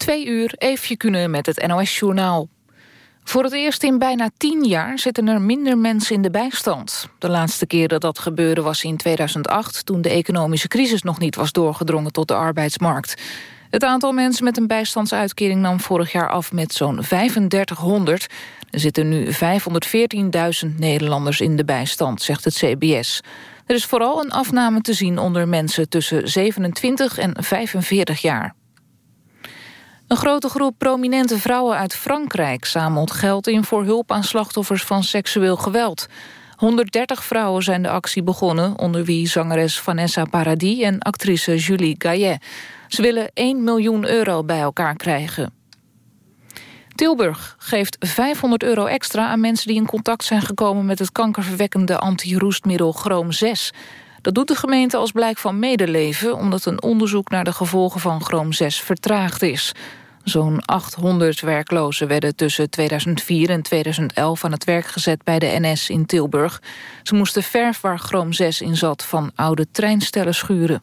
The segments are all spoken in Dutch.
Twee uur, even kunnen met het NOS-journaal. Voor het eerst in bijna tien jaar zitten er minder mensen in de bijstand. De laatste keer dat dat gebeurde was in 2008... toen de economische crisis nog niet was doorgedrongen tot de arbeidsmarkt. Het aantal mensen met een bijstandsuitkering nam vorig jaar af met zo'n 3500. Er zitten nu 514.000 Nederlanders in de bijstand, zegt het CBS. Er is vooral een afname te zien onder mensen tussen 27 en 45 jaar. Een grote groep prominente vrouwen uit Frankrijk zamelt geld in voor hulp aan slachtoffers van seksueel geweld. 130 vrouwen zijn de actie begonnen, onder wie zangeres Vanessa Paradis en actrice Julie Gaillet. Ze willen 1 miljoen euro bij elkaar krijgen. Tilburg geeft 500 euro extra aan mensen die in contact zijn gekomen met het kankerverwekkende antiroestmiddel Chroom 6. Dat doet de gemeente als blijk van medeleven... omdat een onderzoek naar de gevolgen van chroom 6 vertraagd is. Zo'n 800 werklozen werden tussen 2004 en 2011 aan het werk gezet bij de NS in Tilburg. Ze moesten verf waar chroom 6 in zat van oude treinstellen schuren.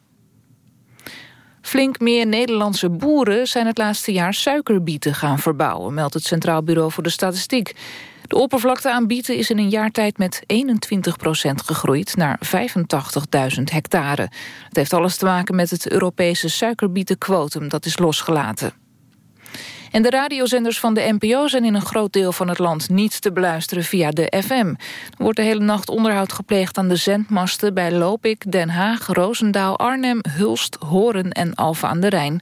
Flink meer Nederlandse boeren zijn het laatste jaar suikerbieten gaan verbouwen, meldt het Centraal Bureau voor de Statistiek. De oppervlakte aan bieten is in een jaar tijd met 21% gegroeid naar 85.000 hectare. Het heeft alles te maken met het Europese suikerbietenquotum dat is losgelaten. En de radiozenders van de NPO zijn in een groot deel van het land niet te beluisteren via de FM. Er wordt de hele nacht onderhoud gepleegd aan de zendmasten bij Lopik, Den Haag, Roosendaal, Arnhem, Hulst, Horen en Alphen aan de Rijn.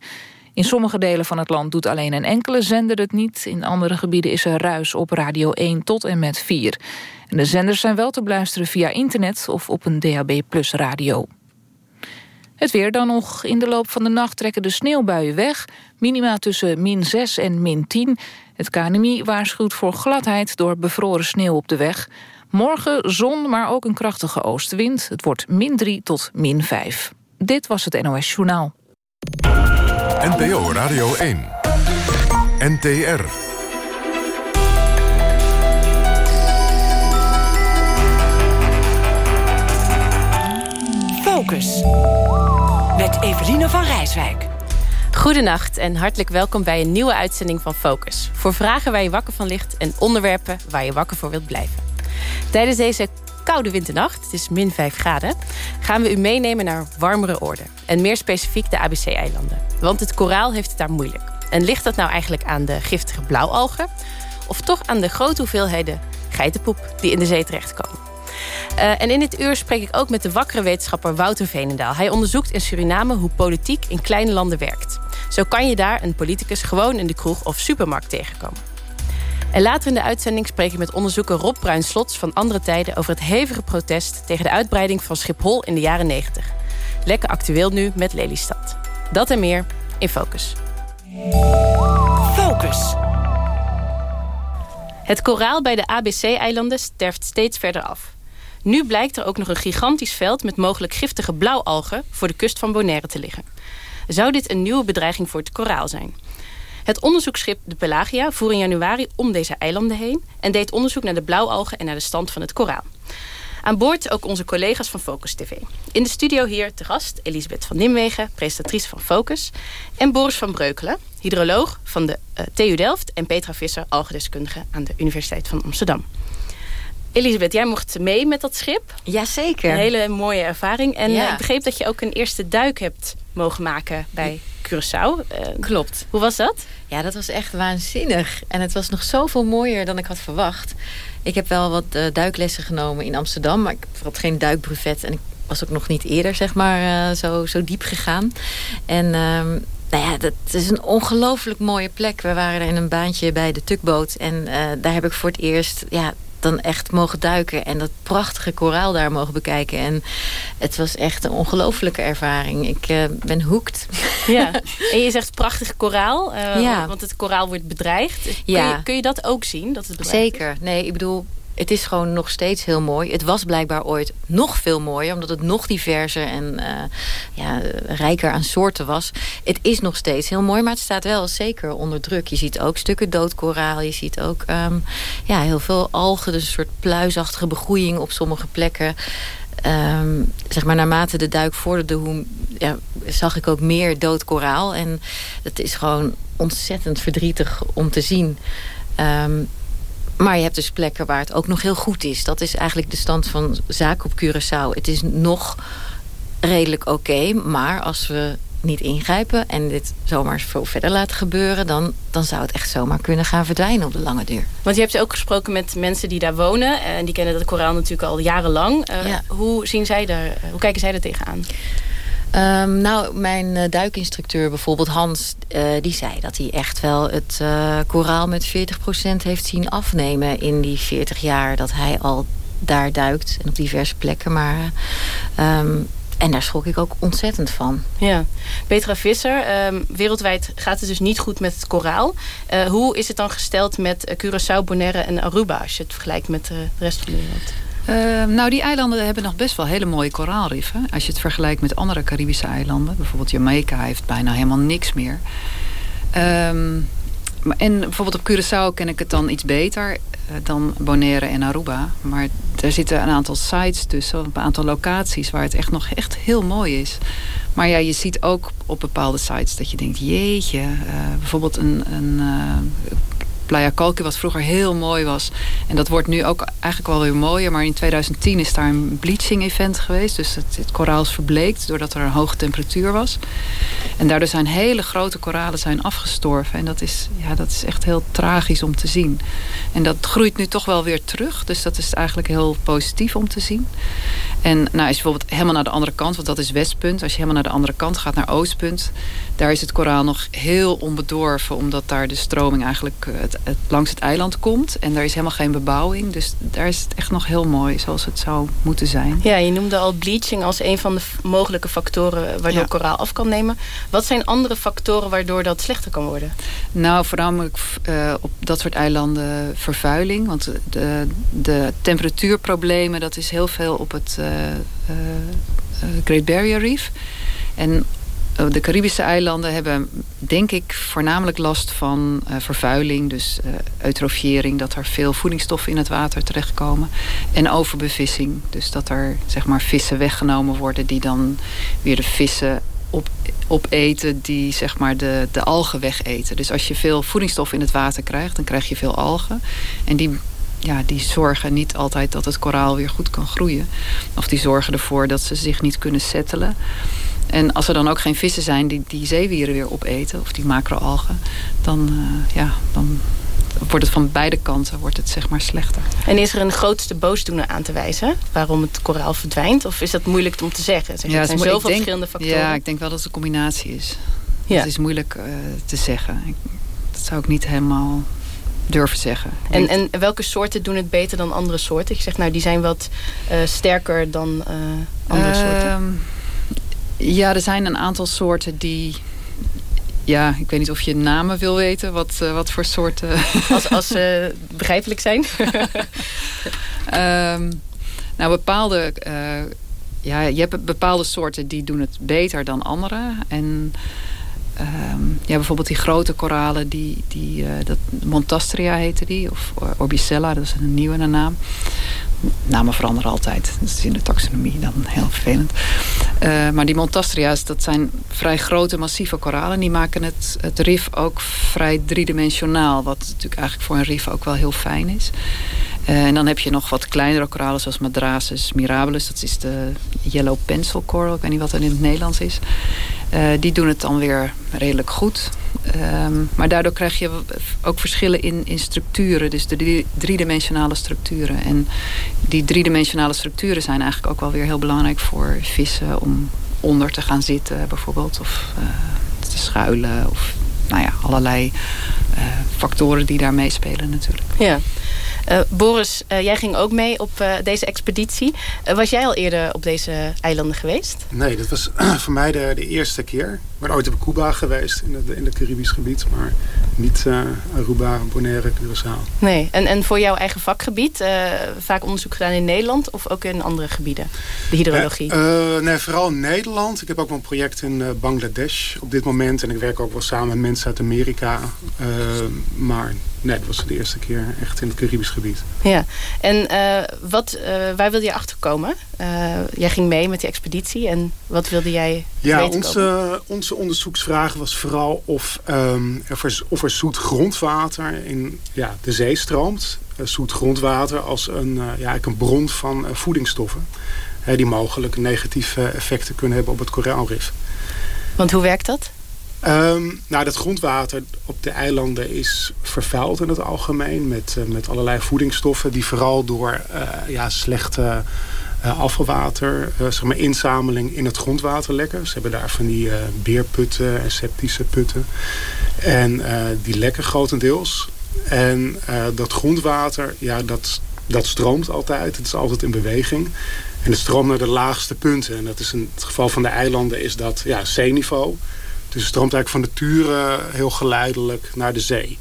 In sommige delen van het land doet alleen een enkele zender het niet. In andere gebieden is er ruis op Radio 1 tot en met 4. En de zenders zijn wel te beluisteren via internet of op een DAB Plus radio. Het weer dan nog. In de loop van de nacht trekken de sneeuwbuien weg. Minima tussen min 6 en min 10. Het KNMI waarschuwt voor gladheid door bevroren sneeuw op de weg. Morgen zon, maar ook een krachtige oostenwind. Het wordt min 3 tot min 5. Dit was het NOS Journaal. NPO Radio 1. NTR. Focus. Met Eveline van Rijswijk. Goedenacht en hartelijk welkom bij een nieuwe uitzending van Focus. Voor vragen waar je wakker van ligt en onderwerpen waar je wakker voor wilt blijven. Tijdens deze koude winternacht, het is min 5 graden... gaan we u meenemen naar warmere oorden. En meer specifiek de ABC-eilanden. Want het koraal heeft het daar moeilijk. En ligt dat nou eigenlijk aan de giftige blauwalgen... of toch aan de grote hoeveelheden geitenpoep die in de zee terechtkomen? Uh, en in dit uur spreek ik ook met de wakkere wetenschapper Wouter Veenendaal. Hij onderzoekt in Suriname hoe politiek in kleine landen werkt. Zo kan je daar een politicus gewoon in de kroeg of supermarkt tegenkomen. En later in de uitzending spreek ik met onderzoeker Rob Bruinslots van Andere Tijden... over het hevige protest tegen de uitbreiding van Schiphol in de jaren 90. Lekker actueel nu met Lelystad. Dat en meer in Focus. Focus. Het koraal bij de ABC-eilanden sterft steeds verder af. Nu blijkt er ook nog een gigantisch veld met mogelijk giftige blauwalgen voor de kust van Bonaire te liggen. Zou dit een nieuwe bedreiging voor het koraal zijn? Het onderzoeksschip de Pelagia voer in januari om deze eilanden heen... en deed onderzoek naar de blauwalgen en naar de stand van het koraal. Aan boord ook onze collega's van Focus TV. In de studio hier te gast Elisabeth van Nimwegen, presentatrice van Focus... en Boris van Breukelen, hydroloog van de uh, TU Delft... en Petra Visser, algedeskundige aan de Universiteit van Amsterdam. Elisabeth, jij mocht mee met dat schip. Jazeker. Een hele mooie ervaring. En ja. ik begreep dat je ook een eerste duik hebt mogen maken bij Curaçao. Uh, Klopt. Hoe was dat? Ja, dat was echt waanzinnig. En het was nog zoveel mooier dan ik had verwacht. Ik heb wel wat uh, duiklessen genomen in Amsterdam. Maar ik had geen duikbrevet. En ik was ook nog niet eerder, zeg maar, uh, zo, zo diep gegaan. En... Um, nou ja, dat is een ongelooflijk mooie plek. We waren in een baantje bij de tukboot. En daar heb ik voor het eerst ja, dan echt mogen duiken en dat prachtige koraal daar mogen bekijken. En het was echt een ongelofelijke ervaring. Ik uh, ben hoekt. Ja, en je zegt prachtig koraal, uh, ja. want het koraal wordt bedreigd. Kun, ja. je, kun je dat ook zien? Dat het Zeker. Is? Nee, ik bedoel, het is gewoon nog steeds heel mooi. Het was blijkbaar ooit nog veel mooier... omdat het nog diverser en uh, ja, rijker aan soorten was. Het is nog steeds heel mooi, maar het staat wel zeker onder druk. Je ziet ook stukken doodkoraal. Je ziet ook um, ja, heel veel algen, dus een soort pluisachtige begroeiing op sommige plekken. ehm, zeg maar, naarmate de duik vorderde... Hoe, ja, zag ik ook meer dood koraal. En het is gewoon ontzettend verdrietig om te zien... Ehm, maar je hebt dus plekken waar het ook nog heel goed is. Dat is eigenlijk de stand van zaken op Curaçao. Het is nog redelijk oké, maar als we niet ingrijpen... en dit zomaar zo verder laten gebeuren... Dan, dan zou het echt zomaar kunnen gaan verdwijnen op de lange duur. Want je hebt ook gesproken met mensen die daar wonen... en die kennen dat koraal natuurlijk al jarenlang. Uh, hoe, zien zij daar, hoe kijken zij er tegenaan? Um, nou, mijn uh, duikinstructeur bijvoorbeeld, Hans, uh, die zei dat hij echt wel het uh, koraal met 40% heeft zien afnemen in die 40 jaar dat hij al daar duikt en op diverse plekken. Maar um, en daar schrok ik ook ontzettend van. Ja. Petra Visser, um, wereldwijd gaat het dus niet goed met het koraal. Hoe is het dan gesteld met Curaçao, Bonaire en Aruba... als je het vergelijkt met de rest van de wereld? Uh, nou, die eilanden hebben nog best wel hele mooie koraalriffen. Als je het vergelijkt met andere Caribische eilanden. Bijvoorbeeld Jamaica heeft bijna helemaal niks meer. Um, en bijvoorbeeld op Curaçao ken ik het dan iets beter uh, dan Bonaire en Aruba. Maar er zitten een aantal sites tussen, een aantal locaties waar het echt nog echt heel mooi is. Maar ja, je ziet ook op bepaalde sites dat je denkt, jeetje, uh, bijvoorbeeld een, een uh, Playa Calque, wat vroeger heel mooi was. En dat wordt nu ook eigenlijk wel weer mooier. Maar in 2010 is daar een bleaching event geweest. Dus het, koraal is verbleekt doordat er een hoge temperatuur was. En daardoor zijn hele grote koralen zijn afgestorven. En dat is, ja, dat is echt heel tragisch om te zien. En dat groeit nu toch wel weer terug. Dus dat is eigenlijk heel positief om te zien. En nou, als je bijvoorbeeld helemaal naar de andere kant, want dat is westpunt. Als je helemaal naar de andere kant gaat, naar oostpunt. Daar is het koraal nog heel onbedorven. Omdat daar de stroming eigenlijk het, het, langs het eiland komt. En daar is helemaal geen bebouwing. Dus daar is het echt nog heel mooi zoals het zou moeten zijn. Ja, je noemde al bleaching als een van de mogelijke factoren waardoor ja. koraal af kan nemen. Wat zijn andere factoren waardoor dat slechter kan worden? Nou, voornamelijk uh, op dat soort eilanden vervuiling. Want de, de temperatuurproblemen, dat is heel veel op het uh, uh, Great Barrier Reef. En de Caribische eilanden hebben, denk ik, voornamelijk last van uh, vervuiling. Dus uh, eutrofiëring, dat er veel voedingsstoffen in het water terechtkomen. En overbevissing, dus dat er zeg maar, vissen weggenomen worden... die dan weer de vissen op, opeten die zeg maar, de, de algen wegeten. Dus als je veel voedingsstoffen in het water krijgt, dan krijg je veel algen. En die ja, die zorgen niet altijd dat het koraal weer goed kan groeien. Of die zorgen ervoor dat ze zich niet kunnen settelen. En als er dan ook geen vissen zijn die die zeewieren weer opeten, of die macroalgen, dan, uh, ja, dan wordt het van beide kanten wordt het, zeg maar, slechter. En is er een grootste boosdoener aan te wijzen waarom het koraal verdwijnt? Of is dat moeilijk om te zeggen? Zeg, ja, er zijn zoveel denk, verschillende factoren. Ja, ik denk wel dat het een combinatie is. Ja. Het is moeilijk uh, te zeggen. Ik, dat zou ik niet helemaal durven zeggen. En, en welke soorten doen het beter dan andere soorten? Je zegt, nou, die zijn wat uh, sterker dan andere soorten. Ja, er zijn een aantal soorten die... Ja, ik weet niet of je namen wil weten. Wat, uh, wat voor soorten... Als, als ze begrijpelijk zijn. um, nou, bepaalde... ja, je hebt bepaalde soorten die doen het beter dan andere. En... Um, ja, bijvoorbeeld die grote koralen, die, die, uh, dat Montastria heette die, of Orbicella, dat is een nieuwe naam. Namen veranderen altijd, dat is in de taxonomie dan heel vervelend. Uh, maar die Montastria's, dat zijn vrij grote, massieve koralen. Die maken het, het rif ook vrij driedimensionaal, wat natuurlijk eigenlijk voor een rif ook wel heel fijn is. Uh, en dan heb je nog wat kleinere koralen zoals Madrasis mirabilis. Dat is de yellow pencil coral. Ik weet niet wat dat in het Nederlands is. Uh, die doen het dan weer redelijk goed. Um, maar daardoor krijg je ook verschillen in, in structuren. Dus de driedimensionale structuren. En die driedimensionale structuren zijn eigenlijk ook wel weer heel belangrijk voor vissen. Om onder te gaan zitten bijvoorbeeld. Of uh, te schuilen. Of nou ja, allerlei uh, factoren die daar meespelen natuurlijk. Ja. Uh, Boris, uh, jij ging ook mee op uh, deze expeditie. was jij al eerder op deze eilanden geweest? Nee, dat was voor mij de, de eerste keer. Ik ben ooit op Cuba geweest, in het, in Caribisch gebied. Maar niet Aruba, Bonaire, Curaçao. Nee, en, en voor jouw eigen vakgebied? vaak onderzoek gedaan in Nederland of ook in andere gebieden? De hydrologie? nee, vooral in Nederland. Ik heb ook wel een project in Bangladesh op dit moment. En ik werk ook wel samen met mensen uit Amerika. maar nee, dat was de eerste keer echt in het Caribisch gebied. Ja, en uh, wat, uh, waar wilde je achterkomen? Uh, jij ging mee met die expeditie en wat wilde jij Ja, onze, onze onderzoeksvraag was vooral of, um, er, of er zoet grondwater in ja, de zee stroomt. zoet grondwater als een, ja, een bron van voedingsstoffen. Hè, die mogelijk negatieve effecten kunnen hebben op het koraalrif. Want hoe werkt dat? Um, nou, dat grondwater op de eilanden is vervuild in het algemeen... met, uh, met allerlei voedingsstoffen die vooral door uh, ja, slechte uh, afvalwater... zeg maar inzameling in het grondwater lekken. Ze hebben daar van die beerputten en septische putten. En die lekken grotendeels. En dat grondwater, ja, dat, dat stroomt altijd. Het is altijd in beweging. En het stroomt naar de laagste punten. En dat is in het geval van de eilanden is dat ja, zeeniveau... Dus het stroomt eigenlijk van de Turen heel geleidelijk naar de zee.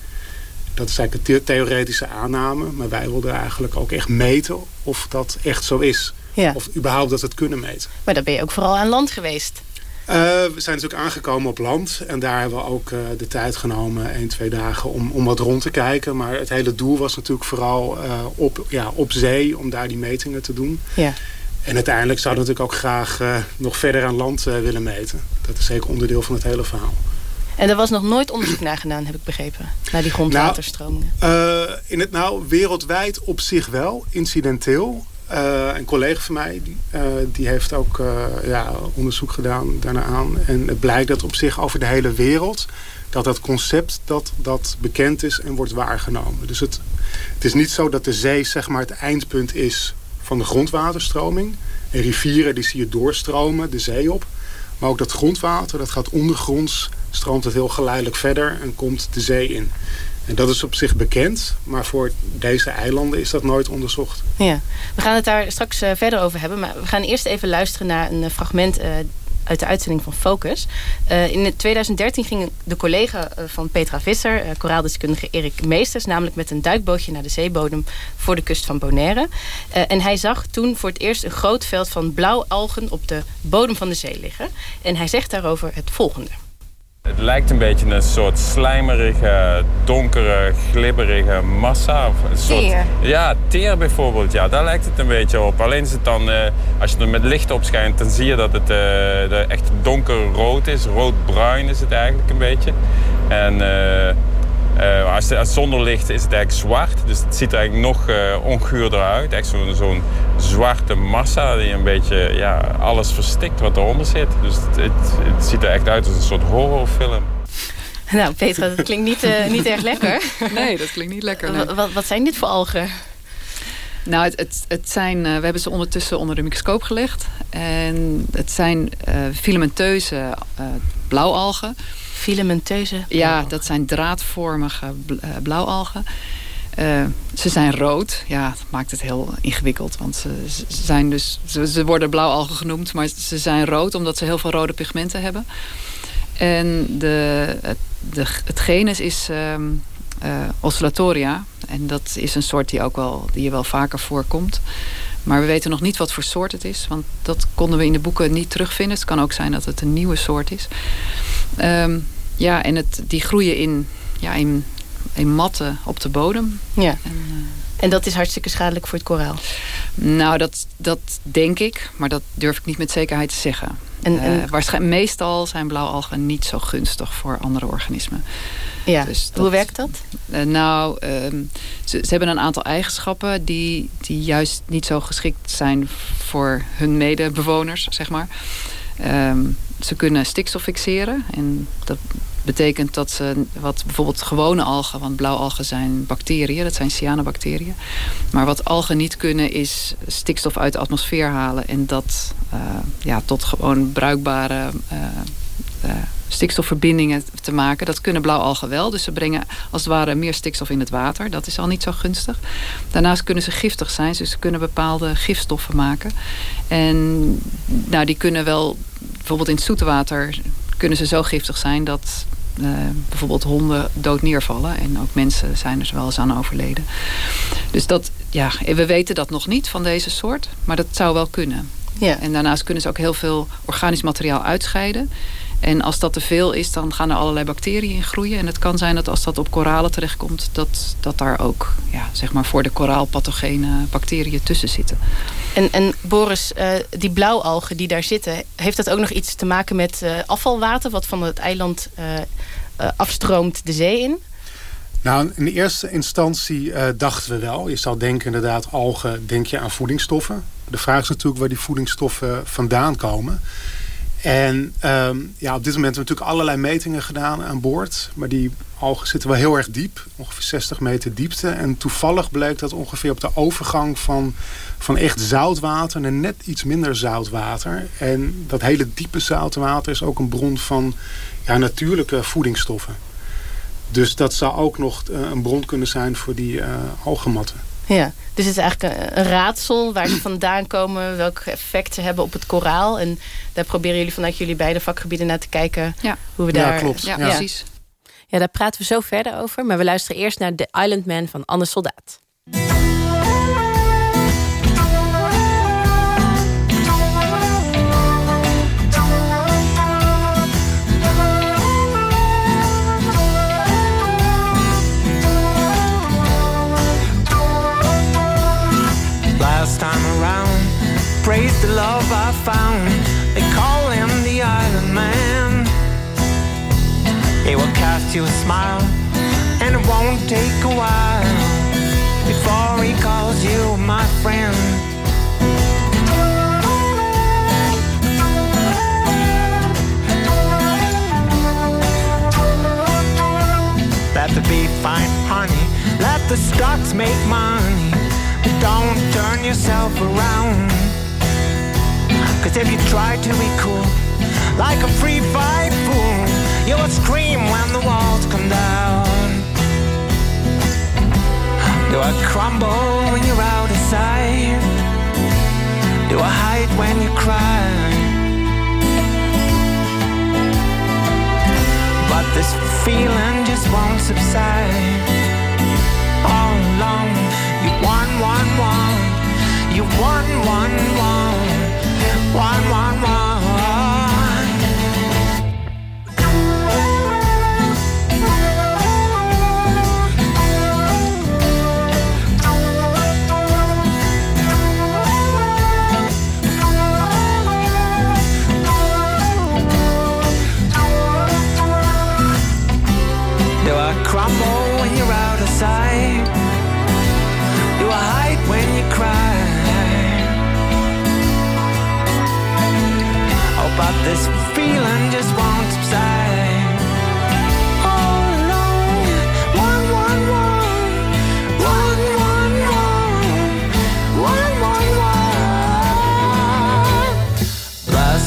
Dat is eigenlijk een theoretische aanname. Maar wij wilden eigenlijk ook echt meten of dat echt zo is. Ja. Of überhaupt dat het kunnen meten. Maar dan ben je ook vooral aan land geweest. Uh, we zijn ook aangekomen op land. En daar hebben we ook uh, de tijd genomen, één, twee dagen, om, om wat rond te kijken. Maar het hele doel was natuurlijk vooral uh, op, ja, op zee, om daar die metingen te doen. Ja. En uiteindelijk zouden we natuurlijk ook graag uh, nog verder aan land uh, willen meten. Dat is zeker onderdeel van het hele verhaal. En er was nog nooit onderzoek naar gedaan, heb ik begrepen. Naar die grondwaterstromingen. Nou, uh, in het, nou, wereldwijd op zich wel, incidenteel. een collega van mij, die, die heeft ook ja, onderzoek gedaan daarna aan. En het blijkt dat op zich over de hele wereld... dat dat concept dat, dat bekend is en wordt waargenomen. Dus het, het is niet zo dat de zee zeg maar, het eindpunt is van de grondwaterstroming. En rivieren die zie je doorstromen de zee op. Maar ook dat grondwater, dat gaat ondergronds, stroomt het heel geleidelijk verder en komt de zee in. En dat is op zich bekend, maar voor deze eilanden is dat nooit onderzocht. Ja, we gaan het daar straks uh, verder over hebben. Maar we gaan eerst even luisteren naar een fragment uh, uit de uitzending van Focus. Uh, in 2013 ging de collega van Petra Visser, uh, koraaldeskundige Erik Meesters, namelijk met een duikbootje naar de zeebodem voor de kust van Bonaire. En hij zag toen voor het eerst een groot veld van blauwalgen op de bodem van de zee liggen. En hij zegt daarover het volgende. Het lijkt een beetje een soort slijmerige, donkere, glibberige massa. Of een soort, teer? Ja, teer bijvoorbeeld. Ja, daar lijkt het een beetje op. Alleen is het dan, uh, als je er met licht op schijnt, dan zie je dat het uh, echt donkerrood is. Roodbruin is het eigenlijk een beetje. En uh, als, het, als zonder licht is het eigenlijk zwart. Dus het ziet er eigenlijk nog onguurder uit. Echt zo'n zo'n zwarte massa die een beetje ja, alles verstikt wat eronder zit. Dus het, het, het, ziet er echt uit als een soort horrorfilm. Nou, Petra, dat klinkt niet, uh, niet erg lekker. Nee, dat klinkt niet lekker. Nee. Wat, wat zijn dit voor algen? Nou, het, het, het zijn, uh, we hebben ze ondertussen onder de microscoop gelegd. En het zijn uh, filamenteuze blauwalgen. Filamenteuze? Ja, dat zijn draadvormige blauwalgen. Uh, ze zijn rood. Ja, dat maakt het heel ingewikkeld. Want ze, zijn dus, ze, worden blauwalgen genoemd, maar ze zijn rood omdat ze heel veel rode pigmenten hebben. En de, het, genus is um, uh, Oscillatoria. En dat is een soort die, ook wel, die je wel vaker voorkomt. Maar we weten nog niet wat voor soort het is. Want dat konden we in de boeken niet terugvinden. Het kan ook zijn dat het een nieuwe soort is. Um, ja, en het, die groeien in, ja, in in matten op de bodem. Ja. En, uh, en, dat is hartstikke schadelijk voor het koraal? Nou, dat, dat denk ik. Maar dat durf ik niet met zekerheid te zeggen. En, en... Uh, waarschijnlijk, meestal zijn blauwalgen niet zo gunstig voor andere organismen. Ja, dus dat, hoe werkt dat? Uh, nou, um, ze, ze, hebben een aantal eigenschappen... Die, die juist niet zo geschikt zijn voor hun medebewoners, zeg maar. Um, ze kunnen stikstof fixeren. En dat betekent dat ze wat bijvoorbeeld gewone algen, want blauwalgen zijn bacteriën, dat zijn cyanobacteriën. Maar wat algen niet kunnen is stikstof uit de atmosfeer halen en dat uh, ja, tot gewoon bruikbare uh, uh, stikstofverbindingen te maken. Dat kunnen blauwalgen wel. Dus ze brengen als het ware meer stikstof in het water. Dat is al niet zo gunstig. Daarnaast kunnen ze giftig zijn. Dus ze kunnen bepaalde gifstoffen maken. En nou, die kunnen wel bijvoorbeeld in het zoete water kunnen ze zo giftig zijn dat uh, bijvoorbeeld honden dood neervallen. En ook mensen zijn er wel eens aan overleden. Dus dat, ja, we weten dat nog niet van deze soort. Maar dat zou wel kunnen. Ja. En daarnaast kunnen ze ook heel veel organisch materiaal uitscheiden. En als dat te veel is, dan gaan er allerlei bacteriën in groeien. En het kan zijn dat als dat op koralen terechtkomt, dat, dat daar ook ja, zeg maar voor de koraalpathogene bacteriën tussen zitten. En, en Boris, uh, die blauwalgen die daar zitten, heeft dat ook nog iets te maken met uh, afvalwater wat van het eiland uh, afstroomt de zee in? Nou, in eerste instantie dachten we wel. Je zou denken inderdaad, algen, denk je aan voedingsstoffen. De vraag is natuurlijk waar die voedingsstoffen vandaan komen. En um, ja, op dit moment hebben we natuurlijk allerlei metingen gedaan aan boord. Maar die algen zitten wel heel erg diep. Ongeveer 60 meter diepte. En toevallig bleek dat ongeveer op de overgang van, van echt zoutwater... naar net iets minder zoutwater. En dat hele diepe zoutwater is ook een bron van ja, natuurlijke voedingsstoffen. Dus dat zou ook nog eh, een bron kunnen zijn voor die uh, algenmatten. Ja, dus het is eigenlijk een, raadsel waar ze vandaan komen, welke effecten hebben op het koraal. En daar proberen jullie vanuit jullie beide vakgebieden naar te kijken ja. hoe we daar. Ja, klopt. Ja, precies. Ja, daar praten we zo verder over. Maar we luisteren eerst naar The Island Man van Anne Soldaat. Praise the love I found. They call him the Island Man. He will cast you a smile, and it won't take a while before he calls you my friend. Let the beef find honey, let the stocks make money. Don't turn yourself around. Cause if you try to be cool, like a free fight fool, you will scream when the walls come down. Do I crumble when you're out of sight? Do I hide when you cry? But this feeling just won't subside. All along you won, won, won. You won, won, won one, one, one. This feeling just won't subside.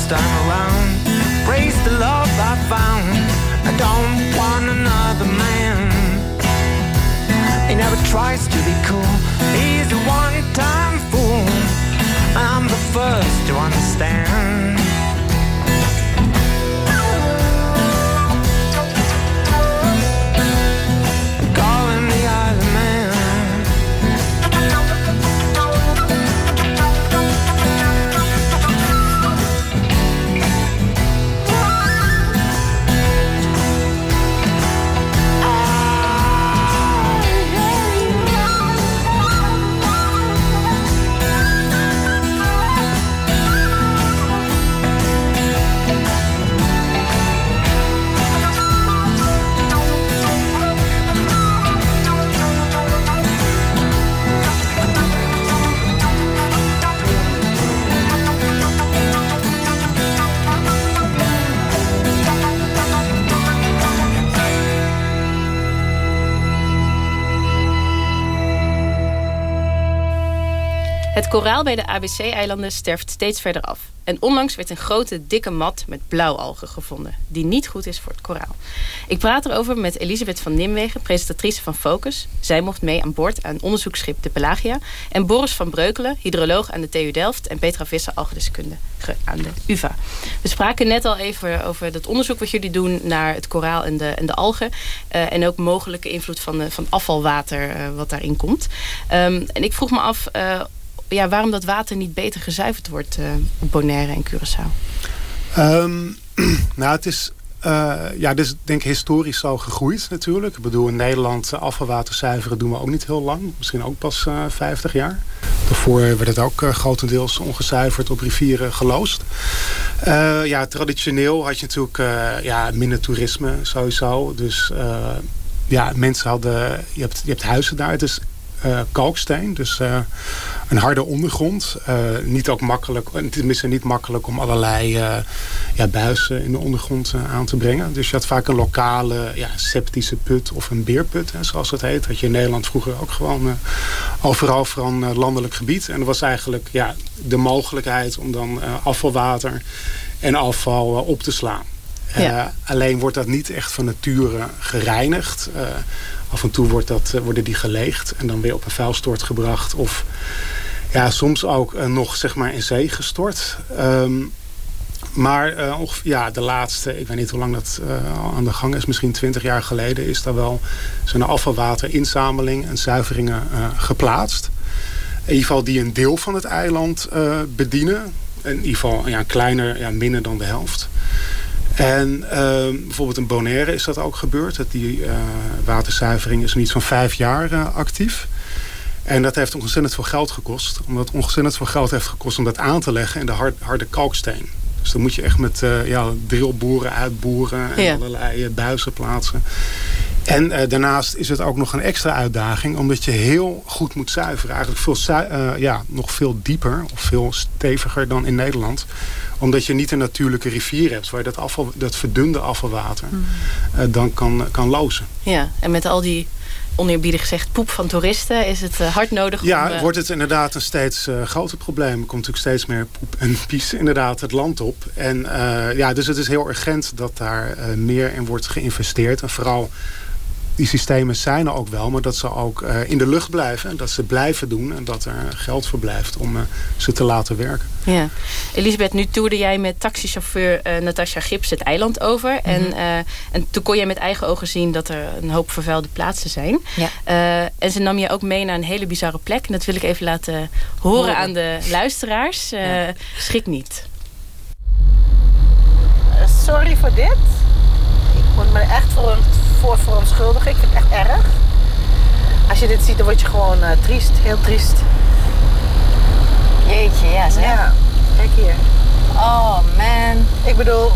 Time around, praise the love I found. I don't want another man. He never tries to be cool. Het koraal bij de ABC-eilanden sterft steeds verder af. En onlangs werd een grote, dikke mat met blauwalgen gevonden... die niet goed is voor het koraal. Ik praat erover met Elisabeth van Nimwegen, presentatrice van Focus. Zij mocht mee aan boord aan onderzoeksschip de Pelagia. En Boris van Breukelen, hydroloog aan de TU Delft... en Petra Visser, algedeskundige aan de UvA. We spraken net al even over het onderzoek wat jullie doen... naar het koraal en de, en de algen. Uh, en ook mogelijke invloed van, uh, van afvalwater uh, wat daarin komt. Um, en ik vroeg me af ja, waarom dat water niet beter gezuiverd wordt uh, op Bonaire en Curaçao? Um, nou, het is uh, ja, dus denk historisch zo gegroeid natuurlijk. Ik bedoel, in Nederland uh, afvalwater zuiveren doen we ook niet heel lang. Misschien ook pas uh, 50 jaar. Daarvoor werd het ook grotendeels ongezuiverd op rivieren geloosd. ja, traditioneel had je natuurlijk ja, minder toerisme sowieso. Dus ja, mensen hadden... Je hebt, je hebt huizen daar. Het is uh, kalksteen. Dus uh, een harde ondergrond. Uh, niet ook makkelijk, tenminste niet makkelijk om allerlei ja, buizen in de ondergrond aan te brengen. Dus je had vaak een lokale ja, septische put of een beerput, hè, zoals het heet. Had je in Nederland vroeger ook gewoon overal van landelijk gebied. En er was eigenlijk ja, de mogelijkheid om dan afvalwater en afval op te slaan. Ja. alleen wordt dat niet echt van nature gereinigd. Af en toe wordt dat, eh, worden die geleegd en dan weer op een vuilstort gebracht. Of ja, soms ook uh, nog zeg maar in zee gestort. Um, maar uh, ja, de laatste, ik weet niet hoe lang dat uh, aan de gang is, misschien twintig jaar geleden is daar wel zo'n afvalwaterinzameling en zuiveringen geplaatst. In ieder geval die een deel van het eiland bedienen. In ieder geval ja, kleiner, ja, minder dan de helft. En uh, bijvoorbeeld in Bonaire is dat ook gebeurd. Dat die uh, waterzuivering is niet zo'n vijf jaar uh, actief. En dat heeft ontzettend veel geld gekost. Omdat het ontzettend veel geld heeft gekost om dat aan te leggen in de hard, harde kalksteen. Dus dan moet je echt met uh, ja, drillboeren uitboeren en ja. allerlei buizen plaatsen. En uh, daarnaast is het ook nog een extra uitdaging. Omdat je heel goed moet zuiveren. Eigenlijk veel, uh, ja, nog veel dieper of veel steviger dan in Nederland omdat je niet een natuurlijke rivier hebt... waar je dat, afval, dat verdunde afvalwater mm. uh, dan kan, kan lozen. Ja, en met al die oneerbiedig gezegd poep van toeristen... is het hard nodig ja, om... Wordt het inderdaad een steeds uh, groter probleem. Er komt natuurlijk steeds meer poep en pies inderdaad het land op. En ja, dus het is heel urgent dat daar meer in wordt geïnvesteerd. En vooral die systemen zijn er ook wel, maar dat ze ook uh, in de lucht blijven. En dat ze blijven doen en dat er geld voor blijft om uh, ze te laten werken. Ja. Elisabeth, nu toerde jij met taxichauffeur uh, Natasja Gips het eiland over. Mm -hmm. en, en toen kon jij met eigen ogen zien dat er een hoop vervuilde plaatsen zijn. Ja. en ze nam je ook mee naar een hele bizarre plek. En dat wil ik even laten horen Horen. aan de luisteraars. Ja. Schrik niet. sorry voor dit. Ik moet me echt voor een voor verontschuldigen. Ik vind het echt erg. Als je dit ziet, dan word je gewoon uh, triest. Heel triest. Jeetje, ja zeg. Ja, kijk hier. Oh man. Ik bedoel,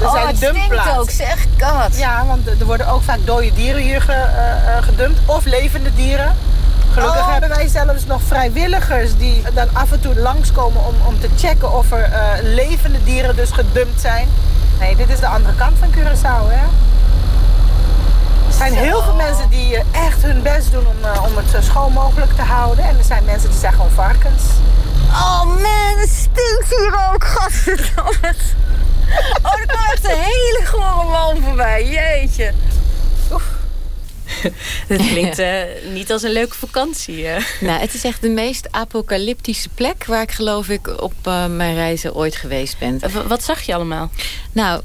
er oh, zijn het dumpplaatsen. ook, zeg God. Ja, want er worden ook vaak dode dieren hier ge, uh, gedumpt. Of levende dieren. Gelukkig oh. hebben wij zelfs nog vrijwilligers die dan af en toe langskomen om, om te checken of er uh, levende dieren dus gedumpt zijn. Nee, dit is de andere kant van Curaçao, hè? Er zijn heel veel mensen die echt hun best doen om, uh, om het zo schoon mogelijk te houden. En er zijn mensen die zijn gewoon varkens. Oh man, het stinkt hier ook, godverdomme. Oh, er kwam echt een hele gore man voorbij, jeetje. Het klinkt uh, niet als een leuke vakantie. Uh. Nou, het is echt de meest apocalyptische plek... waar ik geloof ik op uh, mijn reizen ooit geweest ben. wat zag je allemaal? Nou,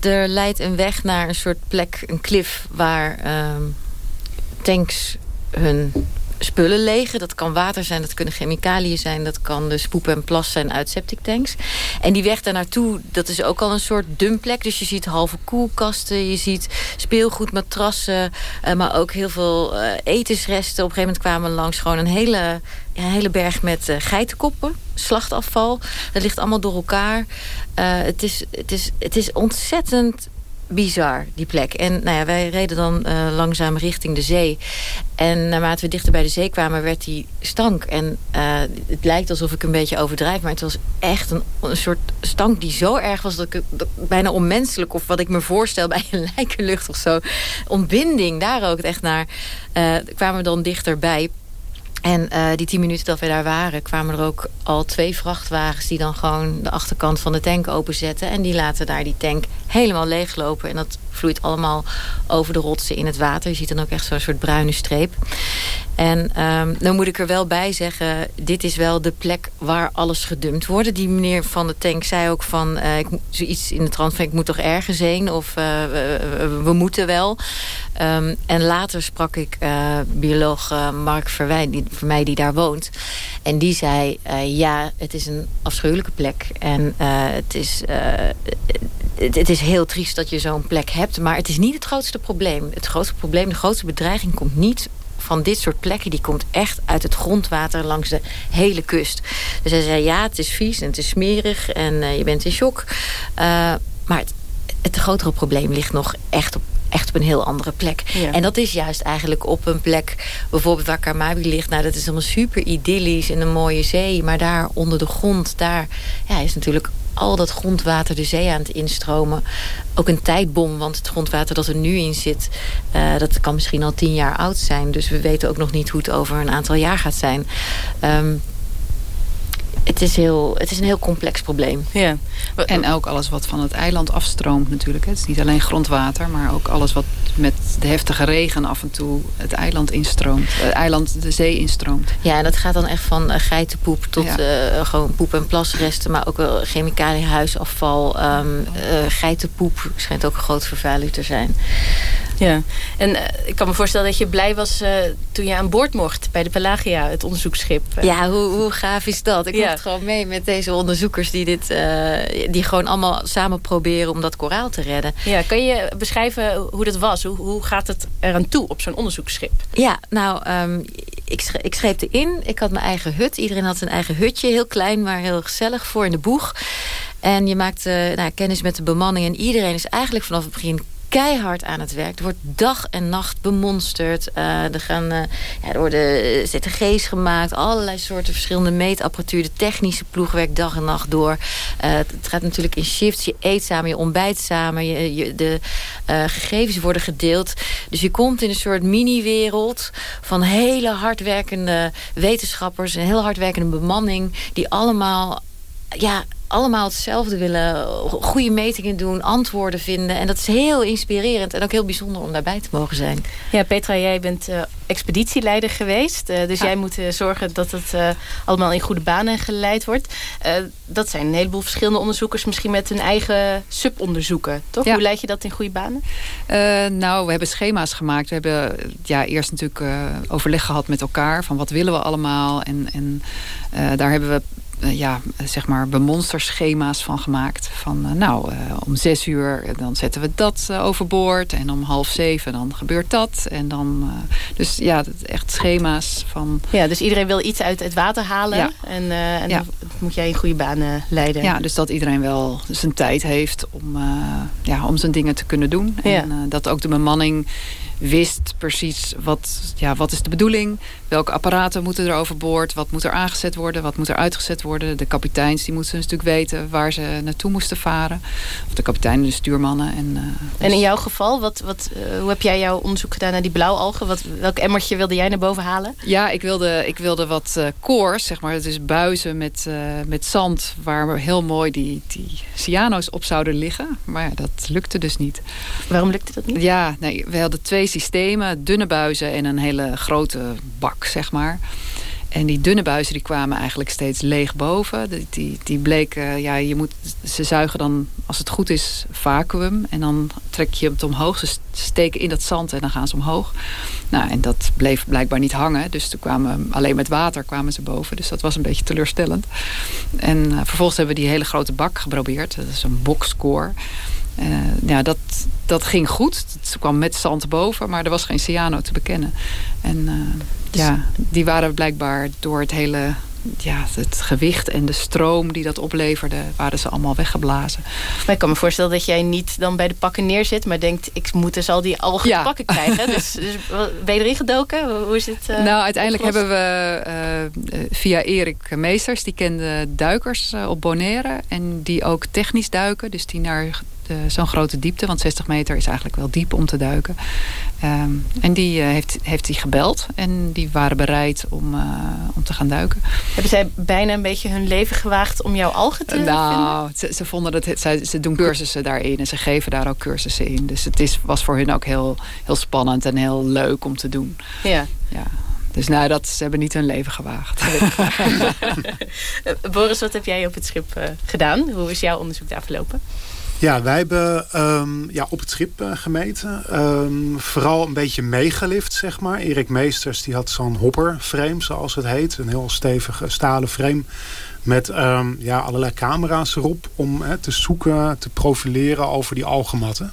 er leidt een weg naar een soort plek, een klif... waar ehm, tanks hun spullen legen. Dat kan water zijn, dat kunnen chemicaliën zijn... dat kan dus poep en plas zijn uit septic tanks. En die weg daar naartoe, dat is ook al een soort dumpplek. Dus je ziet halve koelkasten, je ziet speelgoed, matrassen... Uh, maar ook heel veel uh, etensresten. Op een gegeven moment kwamen langs gewoon een hele, hele berg met uh, geitenkoppen. Slachtafval. Dat ligt allemaal door elkaar. het, is, het, is, het is ontzettend bizar, die plek. En nou ja, wij reden dan uh, langzaam richting de zee. En naarmate we dichter bij de zee kwamen, werd die stank. En uh, het lijkt alsof ik een beetje overdrijf... maar het was echt een, een soort stank die zo erg was... dat ik bijna onmenselijk, of wat ik me voorstel bij een lijkenlucht of zo... ontbinding, daar ook echt naar... Uh, kwamen we dan dichterbij... En uh, die tien minuten dat we daar waren... kwamen er ook al twee vrachtwagens... die dan gewoon de achterkant van de tank openzetten. En die laten daar die tank helemaal leeglopen. En dat vloeit allemaal over de rotsen in het water. Je ziet dan ook echt zo'n soort bruine streep. En um, dan moet ik er wel bij zeggen... dit is wel de plek waar alles gedumpt wordt. Die meneer van de tank zei ook van... Uh, ik, zoiets in de trant ik moet toch ergens heen? Of uh, we, moeten wel. Ehm, en later sprak ik uh, bioloog Mark Verwijn, die, voor mij die daar woont. En die zei, ja, het is een afschuwelijke plek. En het, is, het, het, is heel triest dat je zo'n plek hebt. Maar het is niet het grootste probleem. Het grootste probleem, de grootste bedreiging komt niet van dit soort plekken... die komt echt uit het grondwater langs de hele kust. Dus hij zei, ja, het is vies en het is smerig en je bent in shock. maar het, het grotere probleem ligt nog echt op echt op een heel andere plek. En dat is juist eigenlijk op een plek, bijvoorbeeld waar Karmabi ligt. Nou, dat is allemaal super idyllisch in een mooie zee. Maar daar onder de grond, daar ja, is natuurlijk al dat grondwater de zee aan het instromen. Ook een tijdbom, want het grondwater dat er nu in zit... Uh, dat kan misschien al tien jaar oud zijn. Dus we weten ook nog niet hoe het over een aantal jaar gaat zijn. Um, het is, heel, het is een heel complex probleem. Ja. En ook alles wat van het eiland afstroomt natuurlijk. Het is niet alleen grondwater, maar ook alles wat met de heftige regen af en toe het eiland instroomt. Het eiland de zee instroomt. Ja, en dat gaat dan echt van uh, geitenpoep tot ja. uh, gewoon poep- en plasresten. Maar ook wel chemicaliën, huisafval. Um, uh, geitenpoep schijnt ook een groot vervuiler te zijn. Ja, en uh, ik kan me voorstellen dat je blij was uh, toen je aan boord mocht bij de Pelagia, het onderzoeksschip. Ja, hoe, hoe gaaf is dat? Ik ja. mocht gewoon mee met deze onderzoekers die, dit, uh, die gewoon allemaal samen proberen om dat koraal te redden. Ja, kan je beschrijven hoe dat was? Hoe, hoe gaat het eraan toe op zo'n onderzoeksschip? Ja, nou, um, ik, schreef, ik schreef erin. Ik had mijn eigen hut. Iedereen had zijn eigen hutje. Heel klein, maar heel gezellig voor in de boeg. En je maakt nou, kennis met de bemanning. En iedereen is eigenlijk vanaf het begin keihard aan het werk. Er wordt dag en nacht bemonsterd. Uh, er, gaan, uh, ja, er worden ZTG's gemaakt. Allerlei soorten verschillende meetapparatuur. De technische ploeg werkt dag en nacht door. Het gaat natuurlijk in shifts. Je eet samen, je ontbijt samen. Je, de gegevens worden gedeeld. Dus je komt in een soort mini-wereld... van hele hardwerkende wetenschappers... en heel hardwerkende bemanning... die allemaal ja, allemaal hetzelfde willen. Goede metingen doen, antwoorden vinden. En dat is heel inspirerend en ook heel bijzonder om daarbij te mogen zijn. Ja, Petra, jij bent uh, expeditieleider geweest. Uh, dus jij moet uh, zorgen dat het allemaal in goede banen geleid wordt. dat zijn een heleboel verschillende onderzoekers. Misschien met hun eigen subonderzoeken, toch? Ja. Hoe leid je dat in goede banen? nou, we hebben schema's gemaakt. We hebben ja, eerst natuurlijk overleg gehad met elkaar. Van wat willen we allemaal? En, en daar hebben we ja, zeg maar bemonsterschema's van gemaakt. Van uh, nou, uh, om zes uur dan zetten we dat overboord. En om half zeven dan gebeurt dat. En dan, dus ja, echt schema's van... Ja, dus iedereen wil iets uit het water halen. Ja. En, en ja. dat moet jij in goede banen leiden. Ja, dus dat iedereen wel zijn tijd heeft om, ja, om zijn dingen te kunnen doen. Ja. En dat ook de bemanning wist precies wat, ja, wat is de bedoeling. Welke apparaten moeten er overboord. Wat moet er aangezet worden. Wat moet er uitgezet worden. De kapiteins die moesten natuurlijk weten waar ze naartoe moesten varen. Of de kapitein en de stuurmannen. En, uh, en in jouw geval, wat, wat, uh, hoe heb jij jouw onderzoek gedaan naar die blauwalgen? Wat, welk emmertje wilde jij naar boven halen? Ja, ik wilde, ik wilde wat uh, koors, zeg maar. Het is buizen met, met zand waar heel mooi die, die cyano's op zouden liggen. Maar ja, dat lukte dus niet. Waarom lukte dat niet? Ja, nee, we hadden twee systemen. Dunne buizen en een hele grote bak, zeg maar. En die dunne buizen die kwamen eigenlijk steeds leeg boven. Die, die, die bleken, ja, je moet, ze zuigen dan, als het goed is, vacuüm. En dan trek je het omhoog. Ze steken in dat zand en dan gaan ze omhoog. Nou, en dat bleef blijkbaar niet hangen. Dus toen kwamen, alleen met water kwamen ze boven. Dus dat was een beetje teleurstellend. En uh, vervolgens hebben we die hele grote bak geprobeerd. Dat is een boxscore. Uh, ja, dat, dat ging goed. Het kwam met zand boven, maar er was geen cyano te bekennen. En uh, ja, die waren blijkbaar door het hele ja, het gewicht en de stroom die dat opleverde, waren ze allemaal weggeblazen. Maar ik kan me voorstellen dat jij niet dan bij de pakken neerzit, maar denkt, ik moet dus al die algen ja. pakken krijgen. dus, dus ben je erin gedoken? Hoe is het? Uh, nou, uiteindelijk hebben we uh, via Erik Meesters, die kende duikers uh, op Bonaire en die ook technisch duiken, dus die naar zo'n grote diepte. Want 60 meter is eigenlijk wel diep om te duiken. Um, en die uh, heeft, heeft hij gebeld. En die waren bereid om, uh, om te gaan duiken. Hebben zij bijna een beetje hun leven gewaagd om jouw algen te nou, vinden? Nou, ze, ze, vonden dat het, ze, ze doen cursussen daarin. En ze geven daar ook cursussen in. Dus het is, was voor hun ook heel, heel spannend en heel leuk om te doen. Ja. ja. Dus nou, dat, ze hebben niet hun leven gewaagd. Boris, wat heb jij op het schip uh, gedaan? Hoe is jouw onderzoek daar verlopen? Ja, wij hebben ehm, ja, op het schip uh, gemeten. Ehm, vooral een beetje meegelift, zeg maar. Erik Meesters die had zo'n hopper frame, zoals het heet. Een heel stevige stalen frame met ehm, ja, allerlei camera's erop... om te zoeken, te profileren over die algematten.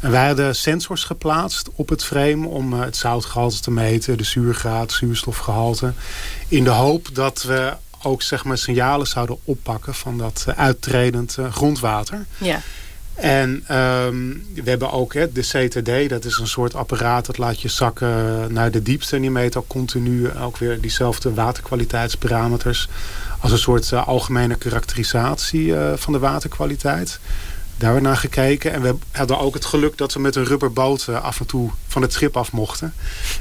En wij hadden sensors geplaatst op het frame om uh, het zoutgehalte te meten, de zuurgraad, zuurstofgehalte. In de hoop dat we ook zeg maar, signalen zouden oppakken van dat uh, uittredend uh, grondwater. Ja. En um, we hebben ook hè, de CTD, dat is een soort apparaat dat laat je zakken naar de diepte. En die meet ook continu ook weer diezelfde waterkwaliteitsparameters als een soort uh, algemene karakterisatie van de waterkwaliteit daar hebben we naar gekeken. En we hadden ook het geluk dat we met een rubberboot uh, af en toe van het schip af mochten.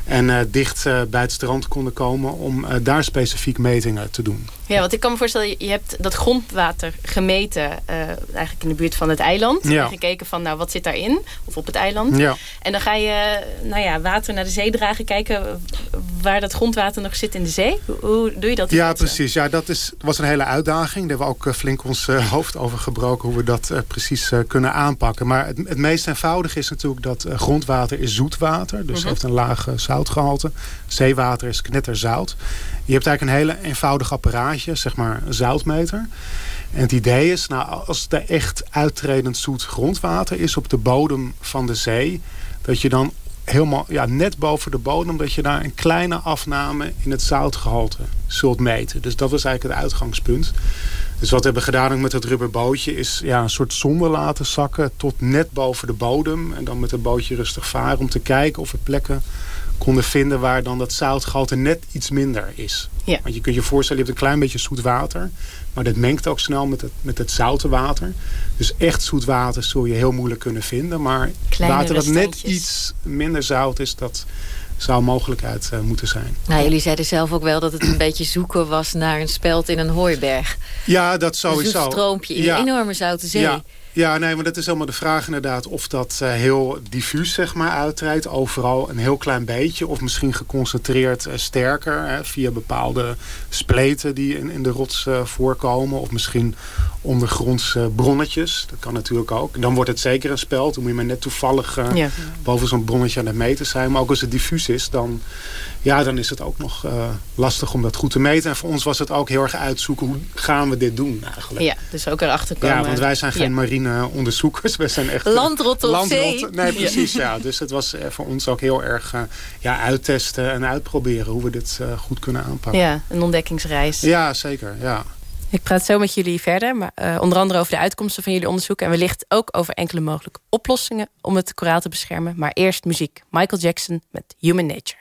En uh, dicht uh, bij het strand konden komen om daar specifiek metingen te doen. Ja, want ik kan me voorstellen, je hebt dat grondwater gemeten eigenlijk in de buurt van het eiland. Ja. En gekeken van, nou, wat zit daarin? Of op het eiland. Ja. En dan ga je, nou ja, water naar de zee dragen. Kijken waar dat grondwater nog zit in de zee. Hoe, hoe doe je dat? Ja, precies. Ja, dat is, was een hele uitdaging. Daar hebben we ook flink ons hoofd over gebroken hoe we dat precies kunnen aanpakken. Maar het, het, meest eenvoudige is natuurlijk dat grondwater is zoetwater. Dus Mhm. heeft een laag zoutgehalte. Zeewater is knetterzout. Je hebt eigenlijk een hele eenvoudig apparaatje, zeg maar een zoutmeter. En het idee is, nou, als er echt uittredend zoet grondwater is op de bodem van de zee... dat je dan helemaal ja, net boven de bodem... dat je daar een kleine afname in het zoutgehalte zult meten. Dus dat was eigenlijk het uitgangspunt. Dus wat we hebben gedaan ook met het rubberbootje... is ja, een soort zonde laten zakken tot net boven de bodem. En dan met het bootje rustig varen om te kijken of we plekken konden vinden... waar dan dat zoutgehalte net iets minder is. Ja. Want je kunt je voorstellen, je hebt een klein beetje zoet water... maar dat mengt ook snel met het, met het zoute water. Dus echt zoet water zul je heel moeilijk kunnen vinden. Maar water dat net iets minder zout is... dat zou een mogelijkheid uh, moeten zijn. Nou, jullie zeiden zelf ook wel dat het een beetje zoeken was naar een speld in een hooiberg. Ja, dat Een sowieso. zoet stroompje in Ja. een enorme zoute zee. Ja. Ja, nee, maar dat is helemaal de vraag inderdaad. Of dat eh, heel diffuus zeg maar uittreedt. Overal een heel klein beetje. Of misschien geconcentreerd eh, sterker. Hè, via bepaalde spleten die in, in de rots eh, voorkomen. Of misschien ondergronds bronnetjes. Dat kan natuurlijk ook. Dan wordt het zeker een speld. Dan moet je maar net toevallig Ja. boven zo'n bronnetje aan het meten zijn. Maar ook als het diffuus is, dan, ja, dan is het ook nog lastig om dat goed te meten. En voor ons was het ook heel erg uitzoeken. Hoe gaan we dit doen eigenlijk? Ja, dus ook erachter komen. Ja, want wij zijn geen Ja. Marine onderzoekers. Wij zijn echt... eh, Landrotten op zee. Nee, precies. Ja. Dus het was eh, voor ons ook heel erg eh, ja, uittesten en uitproberen hoe we dit eh, goed kunnen aanpakken. Ja, een ontdekkingsreis. Ja, zeker. Ja. Ik praat zo met jullie verder, maar eh, onder andere over de uitkomsten van jullie onderzoek... en wellicht ook over enkele mogelijke oplossingen om het koraal te beschermen. Maar eerst muziek. Michael Jackson met Human Nature.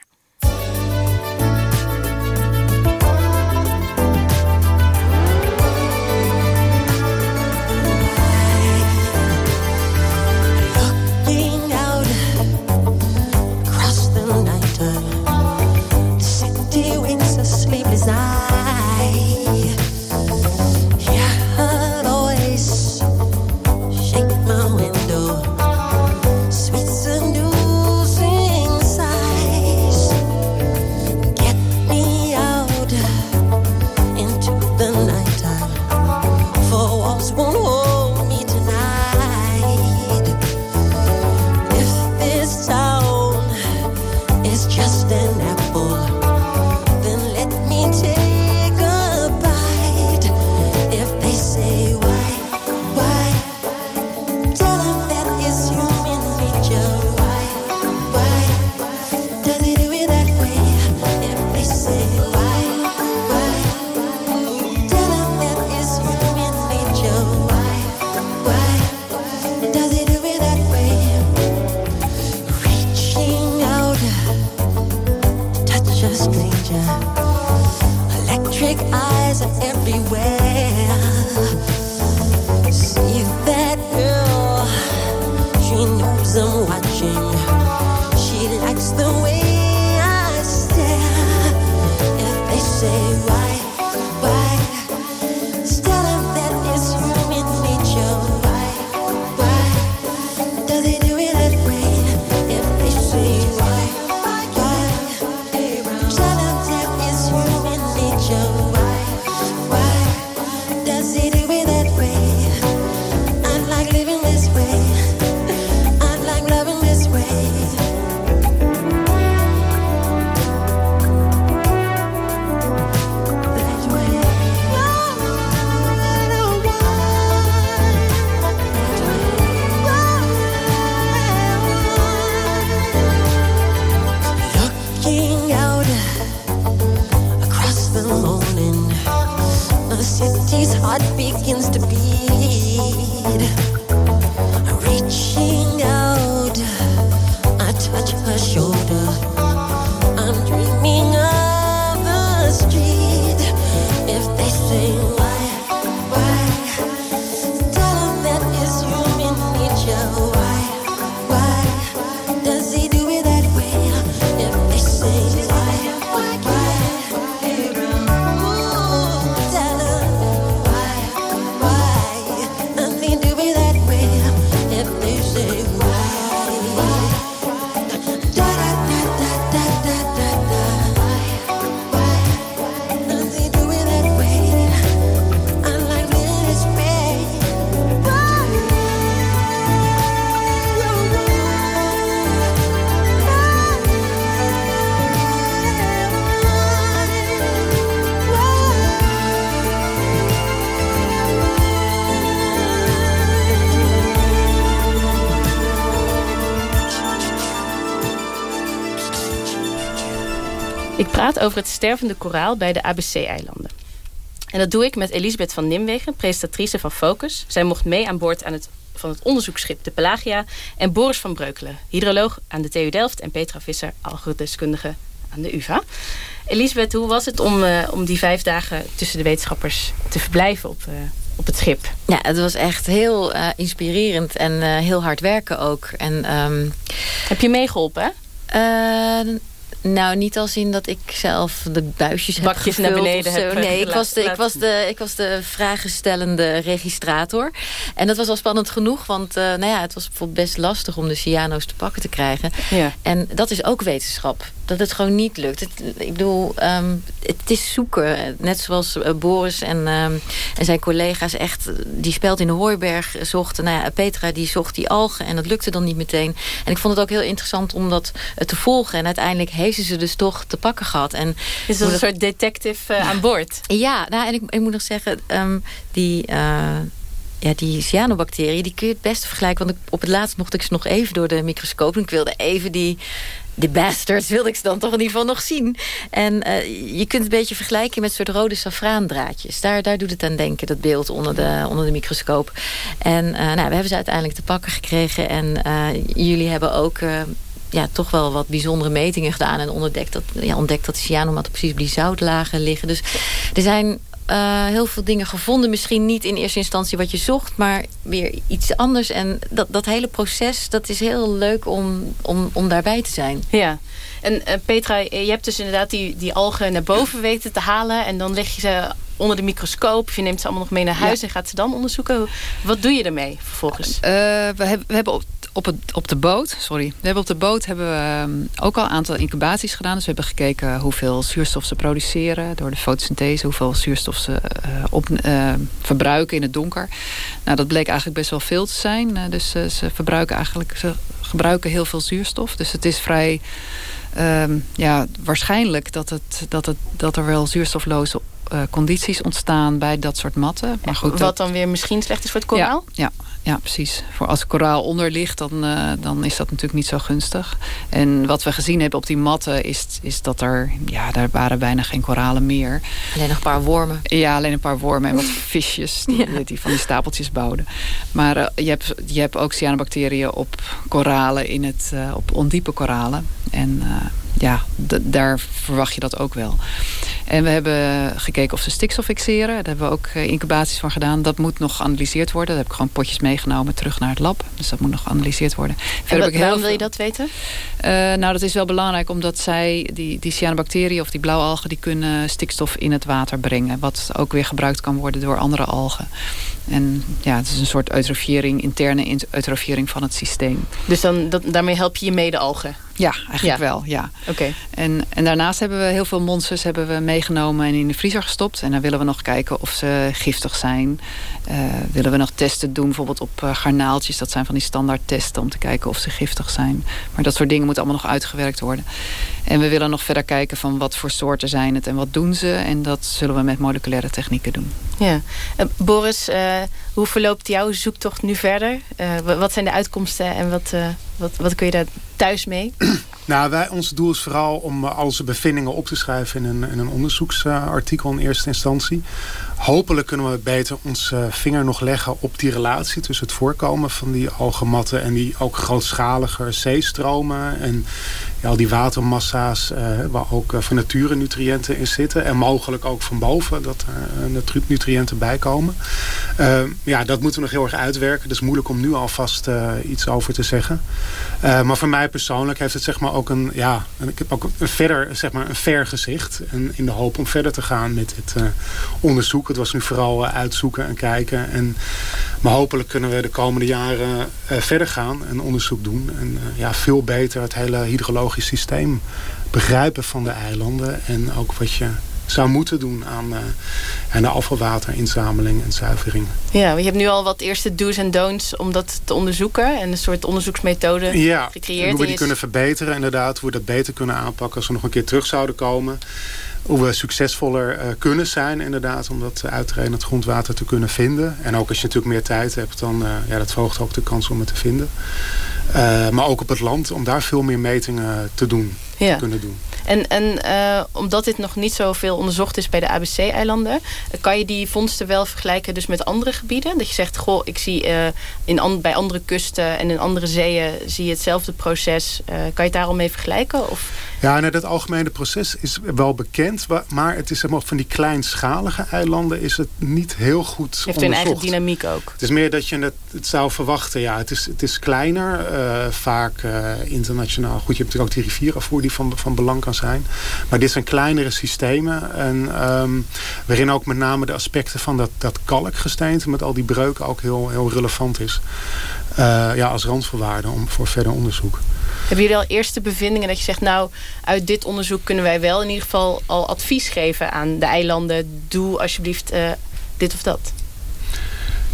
Electric eyes are everywhere. Over het stervende koraal bij de ABC-eilanden. En dat doe ik met Elisabeth van Nimwegen, presentatrice van Focus. Zij mocht mee aan boord aan het, van het onderzoeksschip de Pelagia. En Boris van Breukelen, hydroloog aan de TU Delft. En Petra Visser, algoritmeskundige aan de UvA. Elisabeth, hoe was het om, eh, om die vijf dagen tussen de wetenschappers te verblijven op, eh, op het schip? Ja, het was echt heel eh, inspirerend en heel hard werken ook. En, ehm, Heb je meegeholpen? Eh, nou, niet als in dat ik zelf de buisjes Bakjes heb naar gevuld beneden of zo. Nee, ik was, de, ik, was de, ik was de vragenstellende registrator. En dat was al spannend genoeg. Want eh, nou ja, het was bijvoorbeeld best lastig om de cyano's te pakken te krijgen. Ja. En dat is ook wetenschap. Dat het gewoon niet lukt. Het, ik bedoel, ehm, het is zoeken. Net zoals eh, Boris en, ehm, en zijn collega's echt... die speld in de Hooiberg zochten. Nou ja, Petra die zocht die algen en dat lukte dan niet meteen. En ik vond het ook heel interessant om dat eh, te volgen. En uiteindelijk heeft ze ze dus toch te pakken gehad. En Is dat een soort detective eh, aan boord? ja, nou, en ik, ik moet nog zeggen, ehm, die, eh, ja, die cyanobacteriën, die kun je het beste vergelijken. Want ik, op het laatst mocht ik ze nog even door de microscoop. En ik wilde even die, die bastards, wilde ik ze dan toch in ieder geval nog zien. En eh, je kunt het een beetje vergelijken met soort rode safraandraadjes. Daar, daar doet het aan denken, dat beeld onder de, onder de microscoop. En eh, nou, we hebben ze uiteindelijk te pakken gekregen. En eh, jullie hebben ook... ja, toch wel wat bijzondere metingen gedaan. En ontdekt dat, ja, ontdekt dat de cyanomatten precies op die zoutlagen liggen. Dus er zijn eh, heel veel dingen gevonden. Misschien niet in eerste instantie wat je zocht, maar weer iets anders. En dat, dat hele proces, dat is heel leuk om, om, om daarbij te zijn. Ja. En eh, Petra, je hebt dus inderdaad die, die algen naar boven weten te halen. En dan leg je ze onder de microscoop. Je neemt ze allemaal nog mee naar huis en gaat ze dan onderzoeken. Wat doe je ermee vervolgens? Eh, we, hebben, we hebben op, het, op de boot, sorry, we hebben op de boot hebben we ehm, ook al een aantal incubaties gedaan. Dus we hebben gekeken hoeveel zuurstof ze produceren door de fotosynthese, hoeveel zuurstof ze eh, op, eh, verbruiken in het donker. Nou, dat bleek eigenlijk best wel veel te zijn. Eh, dus ze verbruiken eigenlijk, ze gebruiken heel veel zuurstof. Dus het is vrij ehm, ja, waarschijnlijk dat, het, dat, het, dat er wel zuurstofloze condities ontstaan bij dat soort matten. Maar goed, Wat dat- dan weer misschien slecht is voor het koraal? ja, ja, ja, precies. Voor als koraal onder ligt, dan, eh, dan is dat natuurlijk niet zo gunstig. En wat we gezien hebben op die matten is, is dat er, ja, daar waren bijna geen koralen meer. Alleen nog een paar wormen. Ja, alleen een paar wormen en wat visjes die, die van die stapeltjes bouwden. Maar eh, je, hebt, je hebt ook cyanobacteriën op koralen, in het, eh, op ondiepe koralen. En ja, daar verwacht je dat ook wel. En we hebben gekeken of ze stikstof fixeren. Daar hebben we ook eh, incubaties van gedaan. Dat moet nog geanalyseerd worden. Daar heb ik gewoon potjes meegenomen terug naar het lab. Dus dat moet nog geanalyseerd worden. En Verder waarom wil je dat weten? eh, nou, dat is wel belangrijk omdat zij, die, die cyanobacteriën of die blauwalgen, die kunnen stikstof in het water brengen. Wat ook weer gebruikt kan worden door andere algen. En ja, het is een soort eutrofiering, interne in- eutrofiering van het systeem. Dus dan, dat, daarmee help je je mede-algen? Ja, eigenlijk Ja. wel, ja. Oké. En, en daarnaast hebben we heel veel monsters hebben we meegenomen en in de vriezer gestopt. En dan willen we nog kijken of ze giftig zijn. Eh, willen we nog testen doen, bijvoorbeeld op eh, garnaaltjes. Dat zijn van die standaard testen om te kijken of ze giftig zijn. Maar dat soort dingen moeten allemaal nog uitgewerkt worden. En we willen nog verder kijken van wat voor soorten zijn het en wat doen ze. En dat zullen we met moleculaire technieken doen. Ja. Uh, Boris, eh, hoe verloopt jouw zoektocht nu verder? Eh, wa- wat zijn de uitkomsten en wat, eh, wat, wat kun je daar thuis mee? Nou, wij, ons doel is vooral om al onze bevindingen op te schrijven in een, een onderzoeksartikel in eerste instantie. Hopelijk kunnen we beter onze vinger nog leggen op die relatie tussen het voorkomen van die algematten en die ook grootschalige zeestromen en ja, al die watermassa's waar ook van nature nutriënten in zitten en mogelijk ook van boven dat er nutriënten bij komen. Ja, dat moeten we nog heel erg uitwerken. Is moeilijk om nu alvast iets over te zeggen. maar voor mij persoonlijk heeft het zeg maar ook een, ja, ik heb ook een verder, zeg maar, een ver gezicht. En in de hoop om verder te gaan met het uh, onderzoek. Het was nu vooral uh, uitzoeken en kijken. En, maar hopelijk kunnen we de komende jaren uh, verder gaan en onderzoek doen. En ja, veel beter het hele hydrologisch systeem begrijpen van de eilanden. En ook wat je zou moeten doen aan, uh, aan de afvalwaterinzameling en zuivering. Ja, je hebt nu al wat eerste do's en don'ts om dat te onderzoeken en een soort onderzoeksmethode ja, gecreëerd. hoe we die kunnen verbeteren inderdaad, hoe we dat beter kunnen aanpakken als we nog een keer terug zouden komen. Hoe we succesvoller uh, kunnen zijn inderdaad om dat uitreden het grondwater te kunnen vinden. En ook als je natuurlijk meer tijd hebt, dan uh, ja, dat verhoogt ook de kans om het te vinden. Maar ook op het land, om daar veel meer metingen te doen, ja. te kunnen doen. En, en uh, omdat dit nog niet zoveel onderzocht is bij de ABC-eilanden... kan je die vondsten wel vergelijken dus met andere gebieden? Dat je zegt, goh, ik zie uh, in bij andere kusten en in andere zeeën... zie je hetzelfde proces. Kan je het daar al mee vergelijken? Of... Ja, nou, dat algemene proces is wel bekend. Maar het is zeg maar, van die kleinschalige eilanden is het niet heel goed Heeft een eigen dynamiek ook. Het is meer dat je het, het zou verwachten. Ja, het, is, het is kleiner, uh, vaak uh, internationaal. Goed, je hebt natuurlijk ook die rivierafvoer die van, van belang kan zijn. Maar dit zijn kleinere systemen. En, um, waarin ook met name de aspecten van dat, dat kalkgesteente... met al die breuken ook heel, heel relevant is. Uh, ja, als randvoorwaarde om, voor verder onderzoek. Hebben jullie al eerste bevindingen dat je zegt... nou, uit dit onderzoek kunnen wij wel in ieder geval al advies geven aan de eilanden... doe alsjeblieft uh, dit of dat?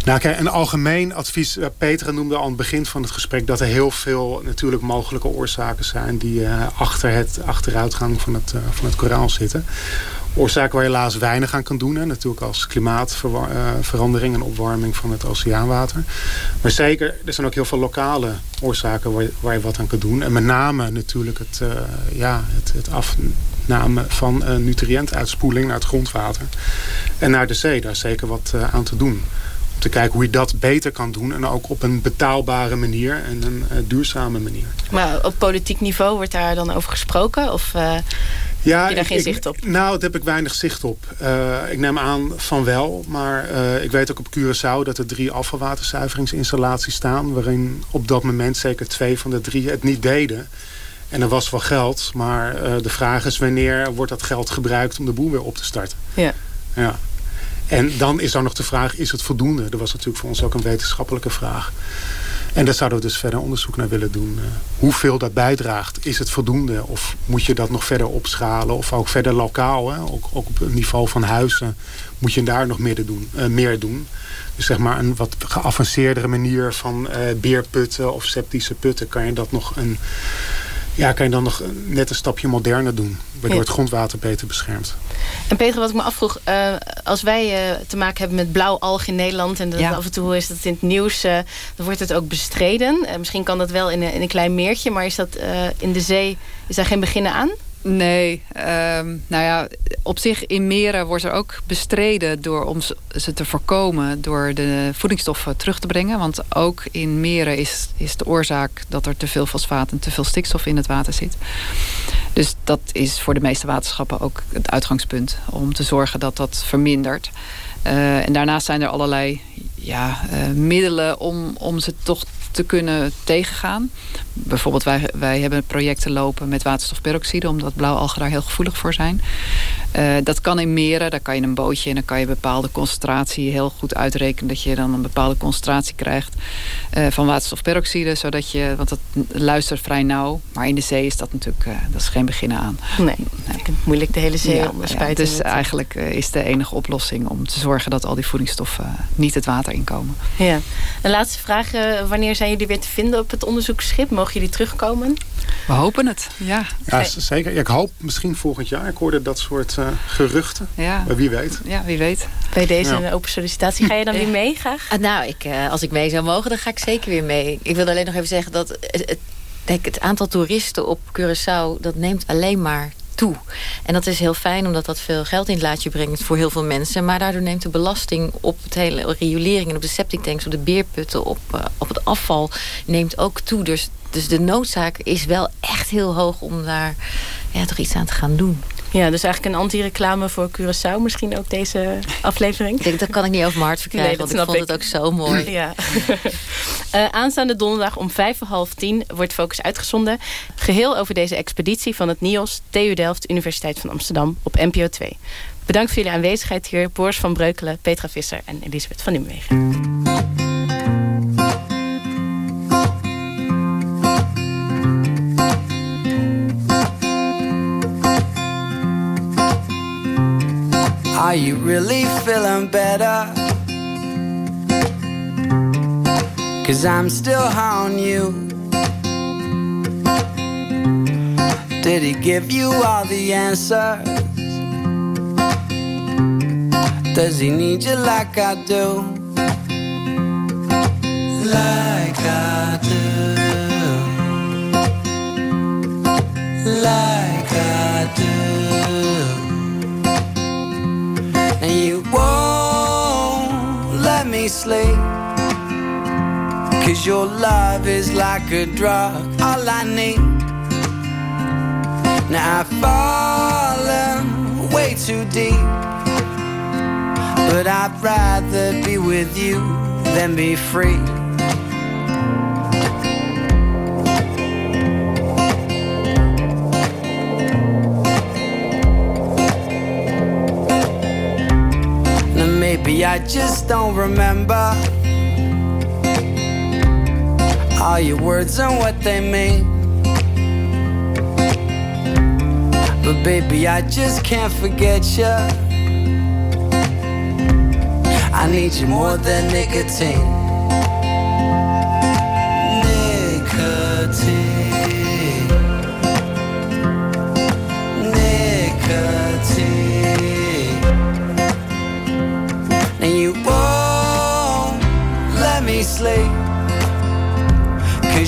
Nou, kijk, een algemeen advies. Uh, Peter noemde al aan het begin van het gesprek dat er heel veel natuurlijk mogelijke oorzaken zijn die uh, achter het achteruitgang van het, van het koraal zitten. Oorzaken waar je helaas weinig aan kan doen. Natuurlijk als klimaatverandering en opwarming van het oceaanwater. Maar zeker, er zijn ook heel veel lokale oorzaken waar waar je wat aan kan doen. En met name natuurlijk het, ja, het, het afname van nutriëntuitspoeling naar het grondwater. En naar de zee, daar is zeker wat aan te doen te kijken hoe je dat beter kan doen. En ook op een betaalbare manier en een uh, duurzame manier. Maar op politiek niveau wordt daar dan over gesproken? Of uh, ja, heb je daar geen ik, zicht op? Nou, daar heb ik weinig zicht op. Uh, ik neem aan van wel. Maar ik weet ook op Curaçao dat er drie afvalwaterzuiveringsinstallaties staan. Waarin op dat moment zeker twee van de drie het niet deden. En er was wel geld. Maar de vraag is wanneer wordt dat geld gebruikt om de boel weer op te starten. Ja. Ja. En dan is er nog de vraag, is het voldoende? Dat was natuurlijk voor ons ook een wetenschappelijke vraag. En daar zouden we dus verder onderzoek naar willen doen. Uh, hoeveel dat bijdraagt? Is het voldoende? Of moet je dat nog verder opschalen? Of ook verder lokaal? Hè? Ook, ook op het niveau van huizen moet je daar nog meer doen. Uh, meer doen. Dus zeg maar een wat geavanceerdere manier van uh, beerputten of septische putten... kan je dat nog een... Ja, kan je dan nog net een stapje moderner doen. Waardoor ja. het grondwater beter beschermt. En Peter, wat ik me afvroeg. Uh, als wij uh, te maken hebben met blauw alg in Nederland... en dat ja. af en toe is dat in het nieuws... Uh, dan wordt het ook bestreden. misschien kan dat wel in een, in een klein meertje... maar is dat in de zee... is daar geen beginnen aan? Nee, um, nou ja, op zich in meren wordt er ook bestreden door om ze te voorkomen door de voedingsstoffen terug te brengen. Want ook in meren is, is de oorzaak dat er te veel fosfaat en te veel stikstof in het water zit. Dus dat is voor de meeste waterschappen ook het uitgangspunt om te zorgen dat dat vermindert. Uh, en daarnaast zijn er allerlei ja, uh, middelen om, om ze toch te kunnen tegengaan. Bijvoorbeeld wij, wij hebben projecten lopen met waterstofperoxide... omdat blauwalgen daar heel gevoelig voor zijn. Uh, dat kan in meren, daar kan je een bootje... en dan kan je een bepaalde concentratie heel goed uitrekenen... dat je dan een bepaalde concentratie krijgt uh, van waterstofperoxide... zodat je, want dat luistert vrij nauw. Maar in de zee is dat natuurlijk uh, dat is geen begin aan. Nee, nee. moeilijk de hele zee ja. Ja, dus eigenlijk is de enige oplossing om te zorgen... dat al die voedingsstoffen niet het water inkomen. Ja. Een laatste vraag. wanneer zijn jullie weer te vinden op het onderzoeksschip? Mogen jullie terugkomen? We hopen het, ja. Ja, zeker. Ja, ik hoop misschien volgend jaar. Ik hoorde dat soort uh, geruchten. Ja. Maar wie weet. Ja, wie weet. Bij deze ja. open sollicitatie. Ga je dan weer mee graag? Uh, nou, ik, uh, als ik mee zou mogen, dan ga ik zeker weer mee. Ik wil alleen nog even zeggen dat... Het, Kijk, het aantal toeristen op Curaçao... dat neemt alleen maar toe. En dat is heel fijn, omdat dat veel geld in het laadje brengt... voor heel veel mensen. Maar daardoor neemt de belasting op het hele riolering... en op de septic tanks, op de beerputten, op, uh, op het afval... neemt ook toe. Dus, dus de noodzaak is wel echt heel hoog om daar ja, toch iets aan te gaan doen. Ja, dus eigenlijk een anti-reclame voor Curaçao. Misschien ook deze aflevering. Ik denk, dat kan ik niet over mijn hart verkrijgen. Nee, want ik vond ik. het ook zo mooi. Ja. uh, aanstaande donderdag om vijf voor half tien wordt Focus uitgezonden. Geheel over deze expeditie van het NIOS, TU Delft, Universiteit van Amsterdam op NPO 2. Bedankt voor jullie aanwezigheid hier. Boris van Breukelen, Petra Visser en Elisabeth van Nimwegen. Are you really feeling better? Cause I'm still on you. Did he give you all the answers? Does he need you like I do? Like I do. Like I do. Me sleep. Cause your love is like a drug, all I need. Now I've fallen way too deep. But I'd rather be with you than be free. I just don't remember all your words and what they mean. But baby, I just can't forget you. I need you more than nicotine. sleep.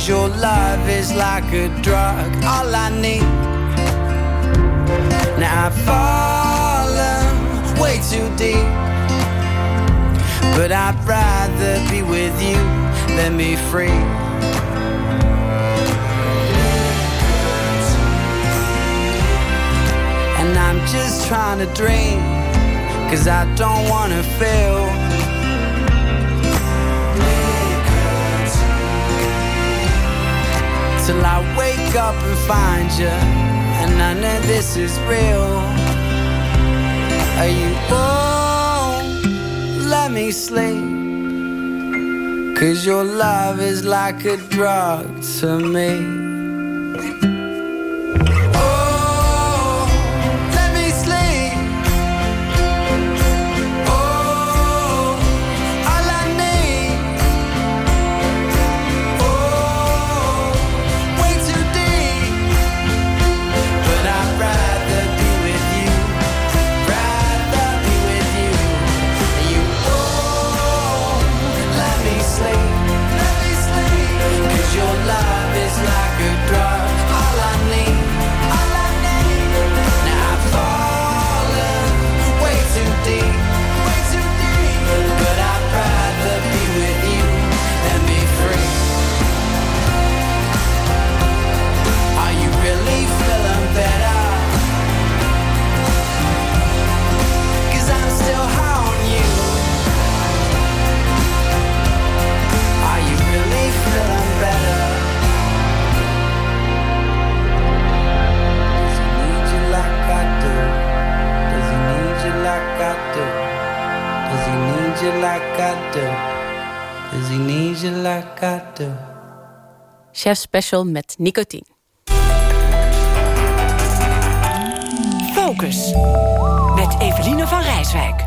Cause your love is like a drug, all I need. Now I've fallen way too deep. But I'd rather be with you than be free. And I'm just trying to dream, cause I don't wanna feel till I wake up and find you, and I know this is real. Are you won't let me sleep? Cause your love is like a drug to me. Chef Special met nicotine. Focus. Met Eveline van Rijswijk.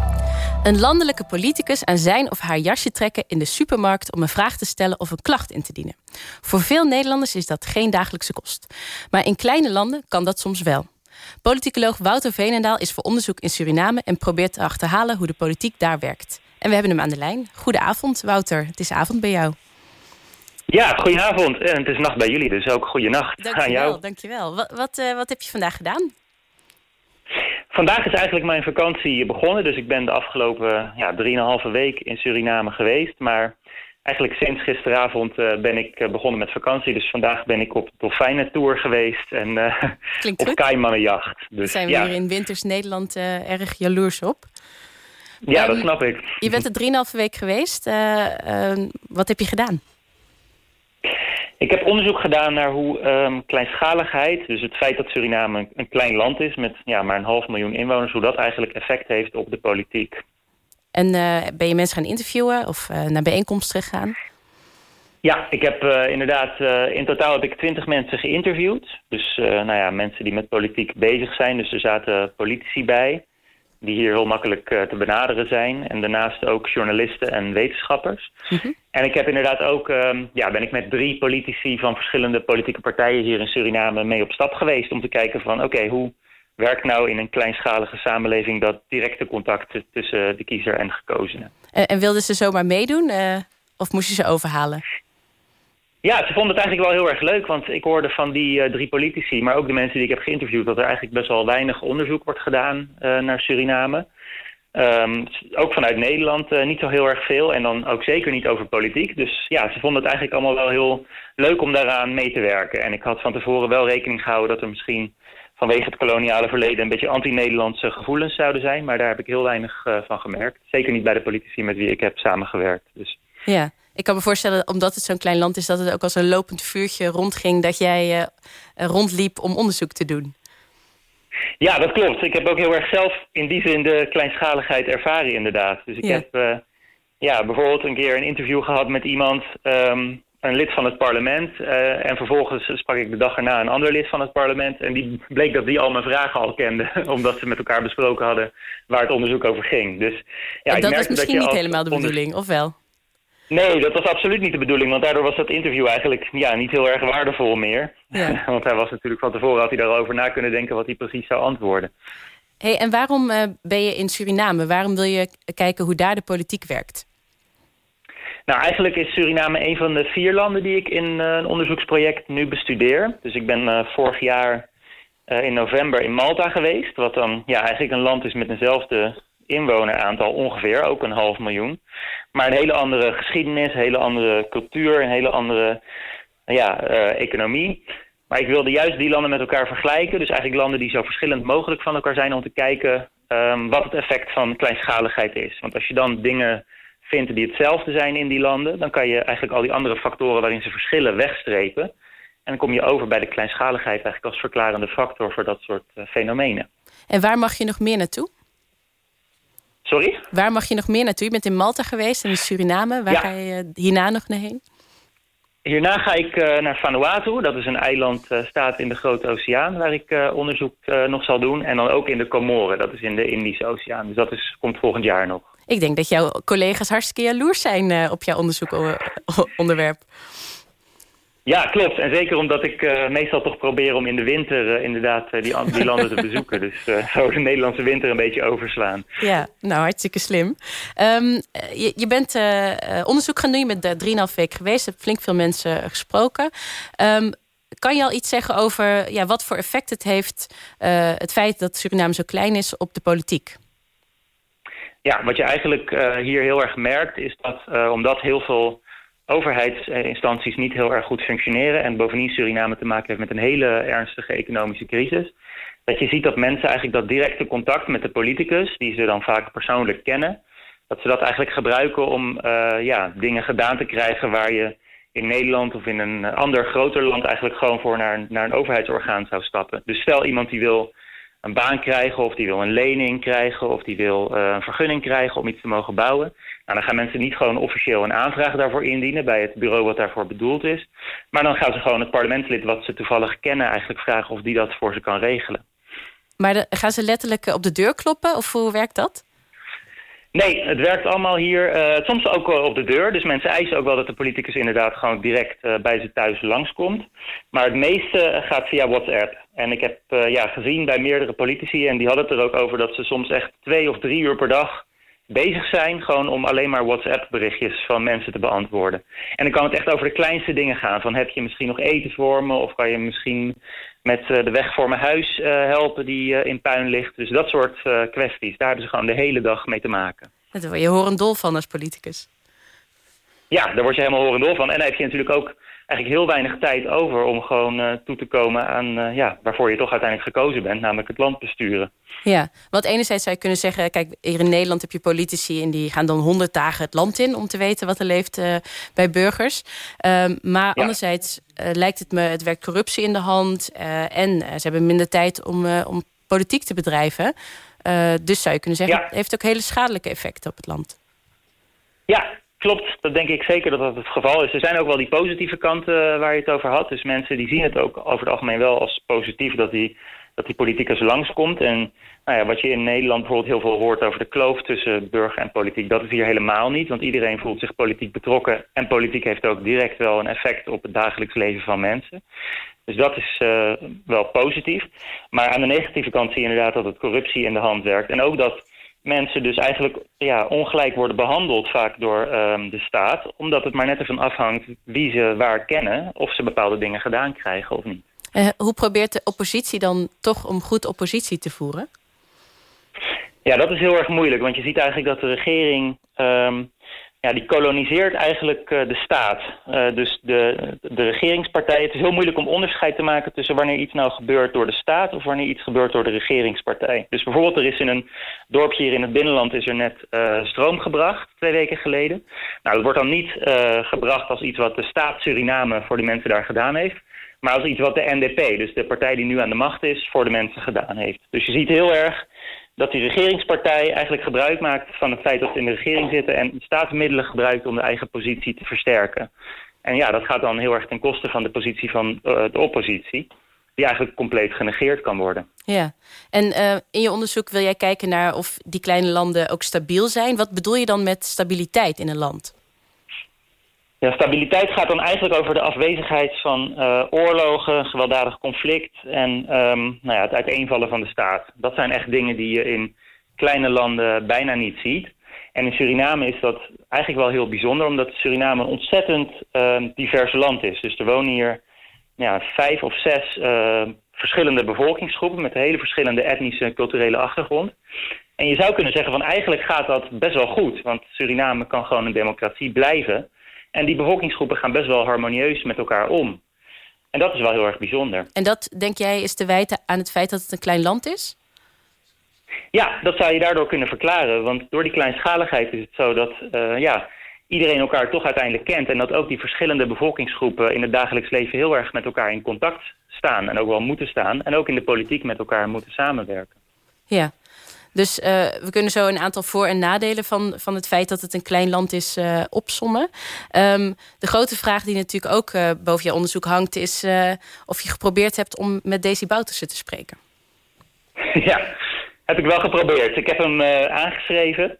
Een landelijke politicus aan zijn of haar jasje trekken in de supermarkt om een vraag te stellen of een klacht in te dienen. Voor veel Nederlanders is dat geen dagelijkse kost. Maar in kleine landen kan dat soms wel. Politicoloog Wouter Veenendaal is voor onderzoek in Suriname en probeert te achterhalen hoe de politiek daar werkt. En we hebben hem aan de lijn. Goedenavond, Wouter. Het is avond bij jou. Ja, goedenavond. En het is nacht bij jullie, dus ook goedenacht aan Dankjewel, jou. dankjewel. Wat, wat, eh, wat heb je vandaag gedaan? Vandaag is eigenlijk mijn vakantie begonnen. Dus ik ben de afgelopen ja, drieënhalve week in Suriname geweest. Maar eigenlijk sinds gisteravond eh, ben ik eh, begonnen met vakantie. Dus vandaag ben ik op dolfijnentour geweest en eh, op kaimannenjacht. Daar Dus zijn we ja, hier in Winters Nederland eh, erg jaloers op. ja, dat Ehm, snap ik. Je bent er drieënhalve week geweest. Eh, eh, wat heb je gedaan? Ik heb onderzoek gedaan naar hoe ehm, kleinschaligheid, dus het feit dat Suriname een, een klein land is met ja, maar een half miljoen inwoners, hoe dat eigenlijk effect heeft op de politiek. En eh, ben je mensen gaan interviewen of eh, naar bijeenkomsten gegaan? Ja, ik heb eh, inderdaad, in totaal heb ik twintig mensen geïnterviewd. Dus nou ja, mensen die met politiek bezig zijn. Dus er zaten politici bij, die hier heel makkelijk eh, te benaderen zijn. En daarnaast ook journalisten en wetenschappers. En ik heb inderdaad ook, ehm, ja, ben ik met drie politici van verschillende politieke partijen hier in Suriname mee op stap geweest. Om te kijken van, oké, hoe werkt nou in een kleinschalige samenleving dat directe contact tussen de kiezer en gekozenen? En, en wilden ze zomaar meedoen eh, of moest je ze overhalen? Ja, ze vonden het eigenlijk wel heel erg leuk, want ik hoorde van die eh, drie politici, maar ook de mensen die ik heb geïnterviewd, dat er eigenlijk best wel weinig onderzoek wordt gedaan eh, naar Suriname. Ehm, ook vanuit Nederland eh, niet zo heel erg veel en dan ook zeker niet over politiek. Dus ja, ze vonden het eigenlijk allemaal wel heel leuk om daaraan mee te werken. En ik had van tevoren wel rekening gehouden dat er misschien vanwege het koloniale verleden een beetje anti-Nederlandse gevoelens zouden zijn. Maar daar heb ik heel weinig van gemerkt. Zeker niet bij de politici met wie ik heb samengewerkt. Dus Ja, ik kan me voorstellen, omdat het zo'n klein land is... dat het ook als een lopend vuurtje rondging... dat jij eh, eh, rondliep om onderzoek te doen. Ja, dat klopt. Ik heb ook heel erg zelf in die zin de kleinschaligheid ervaren inderdaad. Dus ik Ja. heb eh, ja, bijvoorbeeld een keer een interview gehad met iemand, ehm, een lid van het parlement. en vervolgens sprak ik de dag erna een ander lid van het parlement. En die bleek dat die al mijn vragen al kende, omdat ze met elkaar besproken hadden waar het onderzoek over ging. Dus, ja, en ik dat merkte was misschien je niet helemaal de bedoeling, of wel? Nee, dat was absoluut niet de bedoeling, want daardoor was dat interview eigenlijk ja, niet heel erg waardevol meer. Ja. want hij was natuurlijk van tevoren, had hij daarover na kunnen denken wat hij precies zou antwoorden. Hey, en waarom eh, ben je in Suriname? Waarom wil je kijken hoe daar de politiek werkt? Nou, eigenlijk is Suriname een van de vier landen die ik in eh, een onderzoeksproject nu bestudeer. Dus ik ben eh, vorig jaar in november in Malta geweest. Wat dan ja, eigenlijk een land is met eenzelfde inwoneraantal ongeveer, ook een half miljoen. Maar een hele andere geschiedenis, een hele andere cultuur, een hele andere ja, eh, economie. Maar ik wilde juist die landen met elkaar vergelijken. Dus eigenlijk landen die zo verschillend mogelijk van elkaar zijn om te kijken ehm, wat het effect van kleinschaligheid is. Want als je dan dingen vindt die hetzelfde zijn in die landen, dan kan je eigenlijk al die andere factoren waarin ze verschillen wegstrepen. En dan kom je over bij de kleinschaligheid eigenlijk als verklarende factor voor dat soort eh, fenomenen. En waar mag je nog meer naartoe? Sorry? Waar mag je nog meer naartoe? Je bent in Malta geweest en in Suriname. Waar Ja. ga je eh, hierna nog naar heen? Hierna ga ik eh, naar Vanuatu. Dat is een eiland, eh, staat in de Grote Oceaan, waar ik onderzoek nog zal doen. En dan ook in de Comoren, dat is in de Indische Oceaan. Dus dat is, komt volgend jaar nog. Ik denk dat jouw collega's hartstikke jaloers zijn op jouw onderzoekonderwerp. Ja, klopt. En zeker omdat ik eh, meestal toch probeer om in de winter eh, inderdaad eh, die, die landen te bezoeken. Dus zo de Nederlandse winter een beetje overslaan. Ja, nou hartstikke slim. Ehm, eh, je, je bent onderzoek gaan doen, je bent 3,5 weken geweest, hebt flink veel mensen gesproken. Ehm, kan je al iets zeggen over ja, wat voor effect het heeft, het feit dat Suriname zo klein is, op de politiek? Ja, wat je eigenlijk hier heel erg merkt is dat omdat heel veel overheidsinstanties niet heel erg goed functioneren en bovendien Suriname te maken heeft met een hele ernstige economische crisis, dat je ziet dat mensen eigenlijk dat directe contact met de politicus, die ze dan vaak persoonlijk kennen, dat ze dat eigenlijk gebruiken om eh, ja, dingen gedaan te krijgen waar je in Nederland of in een ander groter land eigenlijk gewoon voor naar, naar een overheidsorgaan zou stappen. Dus stel iemand die wil een baan krijgen of die wil een lening krijgen of die wil eh, een vergunning krijgen om iets te mogen bouwen. Nou, dan gaan mensen niet gewoon officieel een aanvraag daarvoor indienen bij het bureau wat daarvoor bedoeld is. Maar dan gaan ze gewoon het parlementslid wat ze toevallig kennen eigenlijk vragen of die dat voor ze kan regelen. Maar de- gaan ze letterlijk eh, op de deur kloppen of hoe werkt dat? Nee, het werkt allemaal hier. eh, soms ook wel op de deur. Dus mensen eisen ook wel dat de politicus inderdaad gewoon direct eh, bij ze thuis langskomt. Maar het meeste gaat via WhatsApp. En ik heb ja, gezien bij meerdere politici, en die hadden het er ook over dat ze soms echt twee of drie uur per dag bezig zijn gewoon om alleen maar WhatsApp-berichtjes van mensen te beantwoorden. En dan kan het echt over de kleinste dingen gaan. Van heb je misschien nog eten voor me? Of kan je misschien met eh, de weg voor mijn huis eh, helpen die eh, in puin ligt? Dus dat soort kwesties. Daar hebben ze gewoon de hele dag mee te maken. Daar word je horendol van als politicus. Ja, daar word je helemaal horendol van. En dan heb je natuurlijk ook eigenlijk heel weinig tijd over om gewoon uh, toe te komen aan uh, ja, waarvoor je toch uiteindelijk gekozen bent, namelijk het land besturen. Ja, want enerzijds zou je kunnen zeggen, kijk, hier in Nederland heb je politici en die gaan dan honderd dagen het land in om te weten wat er leeft uh, bij burgers. Ehm, maar ja. anderzijds lijkt het me, het werkt corruptie in de hand en ze hebben minder tijd om, om politiek te bedrijven. dus zou je kunnen zeggen, ja. het heeft ook hele schadelijke effecten op het land. Ja, Klopt, dat denk ik zeker dat dat het geval is. Er zijn ook wel die positieve kanten eh, waar je het over had. Dus mensen die zien het ook over het algemeen wel als positief dat die, dat die politicus langskomt. En nou ja, wat je in Nederland bijvoorbeeld heel veel hoort over de kloof tussen burger en politiek, dat is hier helemaal niet. Want iedereen voelt zich politiek betrokken. En politiek heeft ook direct wel een effect op het dagelijks leven van mensen. Dus dat is uh, wel positief. Maar aan de negatieve kant zie je inderdaad dat het corruptie in de hand werkt. En ook dat mensen dus eigenlijk ja, ongelijk worden behandeld vaak door um, de staat. Omdat het maar net ervan afhangt wie ze waar kennen. Of ze bepaalde dingen gedaan krijgen of niet. Uh, hoe probeert de oppositie dan toch om goed oppositie te voeren? Ja, dat is heel erg moeilijk. Want je ziet eigenlijk dat de regering... Um, ja, die koloniseert eigenlijk uh, de staat. Uh, dus de, de regeringspartij. Het is heel moeilijk om onderscheid te maken tussen wanneer iets nou gebeurt door de staat of wanneer iets gebeurt door de regeringspartij. Dus bijvoorbeeld er is in een dorpje hier in het binnenland is er net uh, stroom gebracht, twee weken geleden. Nou, dat wordt dan niet gebracht als iets wat de staat Suriname voor die mensen daar gedaan heeft. Maar als iets wat de NDP, dus de partij die nu aan de macht is, voor de mensen gedaan heeft. Dus je ziet heel erg dat die regeringspartij eigenlijk gebruik maakt van het feit dat ze in de regering zitten... en staatsmiddelen gebruikt om de eigen positie te versterken. En ja, dat gaat dan heel erg ten koste van de positie van uh, de oppositie... die eigenlijk compleet genegeerd kan worden. Ja, en uh, in je onderzoek wil jij kijken naar of die kleine landen ook stabiel zijn. Wat bedoel je dan met stabiliteit in een land? Ja, stabiliteit gaat dan eigenlijk over de afwezigheid van uh, oorlogen, gewelddadig conflict en um, nou ja, het uiteenvallen van de staat. Dat zijn echt dingen die je in kleine landen bijna niet ziet. En in Suriname is dat eigenlijk wel heel bijzonder, omdat Suriname een ontzettend uh, divers land is. Dus er wonen hier ja, vijf of zes uh, verschillende bevolkingsgroepen met hele verschillende etnische en culturele achtergrond. En je zou kunnen zeggen van eigenlijk gaat dat best wel goed, want Suriname kan gewoon een democratie blijven. En die bevolkingsgroepen gaan best wel harmonieus met elkaar om. En dat is wel heel erg bijzonder. En dat, denk jij, is te wijten aan het feit dat het een klein land is? Ja, dat zou je daardoor kunnen verklaren. Want door die kleinschaligheid is het zo dat uh, ja, iedereen elkaar toch uiteindelijk kent. En dat ook die verschillende bevolkingsgroepen in het dagelijks leven heel erg met elkaar in contact staan. En ook wel moeten staan. En ook in de politiek met elkaar moeten samenwerken. Ja, dus uh, we kunnen zo een aantal voor- en nadelen van, van het feit dat het een klein land is uh, opsommen. Um, de grote vraag die natuurlijk ook uh, boven je onderzoek hangt... is of je geprobeerd hebt om met Daisy Boutersen te spreken. Ja, heb ik wel geprobeerd. Ik heb hem aangeschreven.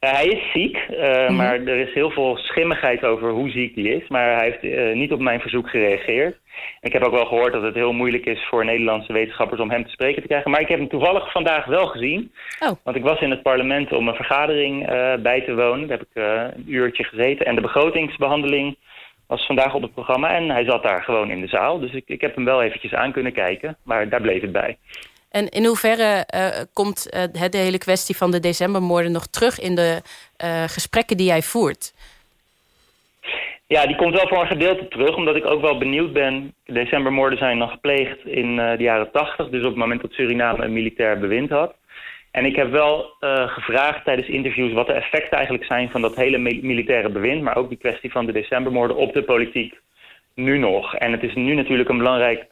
Hij is ziek, mm -hmm. maar er is heel veel schimmigheid over hoe ziek hij is. Maar hij heeft niet op mijn verzoek gereageerd. Ik heb ook wel gehoord dat het heel moeilijk is voor Nederlandse wetenschappers om hem te spreken te krijgen. Maar ik heb hem toevallig vandaag wel gezien. Oh. Want ik was in het parlement om een vergadering uh, bij te wonen. Daar heb ik een uurtje gezeten. En de begrotingsbehandeling was vandaag op het programma. En hij zat daar gewoon in de zaal. Dus ik, ik heb hem wel eventjes aan kunnen kijken. Maar daar bleef het bij. En in hoeverre uh, komt de hele kwestie van de decembermoorden nog terug in de gesprekken die jij voert? Ja, die komt wel voor een gedeelte terug, omdat ik ook wel benieuwd ben. Decembermoorden zijn dan gepleegd in de jaren tachtig, dus op het moment dat Suriname een militair bewind had. En ik heb wel gevraagd tijdens interviews wat de effecten eigenlijk zijn van dat hele militaire bewind, maar ook die kwestie van de decembermoorden op de politiek nu nog. En het is nu natuurlijk een belangrijk,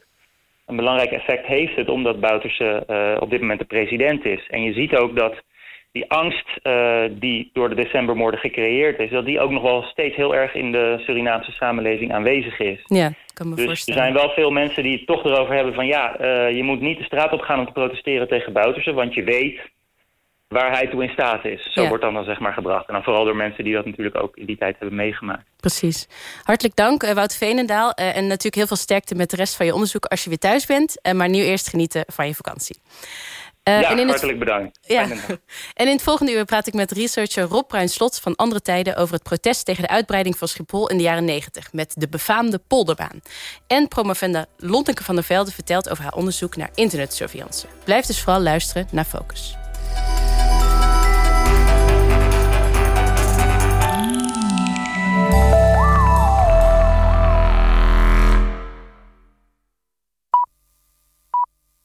een belangrijk effect heeft het, omdat Bouterse uh, op dit moment de president is. En je ziet ook dat die angst uh, die door de decembermoorden gecreëerd is... dat die ook nog wel steeds heel erg in de Surinaamse samenleving aanwezig is. Ja, kan me dus voorstellen. er zijn wel veel mensen die het toch erover hebben van... ja, uh, je moet niet de straat op gaan om te protesteren tegen Bouterse... want je weet waar hij toe in staat is. Zo Ja. wordt dan, dan zeg maar gebracht. En dan vooral door mensen die dat natuurlijk ook in die tijd hebben meegemaakt. Precies. Hartelijk dank, eh, Wout Veenendaal. Eh, en natuurlijk heel veel sterkte met de rest van je onderzoek als je weer thuis bent. Eh, maar nu eerst genieten van je vakantie. Ja, en in het- hartelijk bedankt. Ja. En in het volgende uur praat ik met researcher Rob Bruin-Slot van Andere Tijden... over het protest tegen de uitbreiding van Schiphol in de jaren 90... met de befaamde polderbaan. En promovenda Lonteke van der Velde vertelt over haar onderzoek naar internetsurveillance. Blijf dus vooral luisteren naar Focus.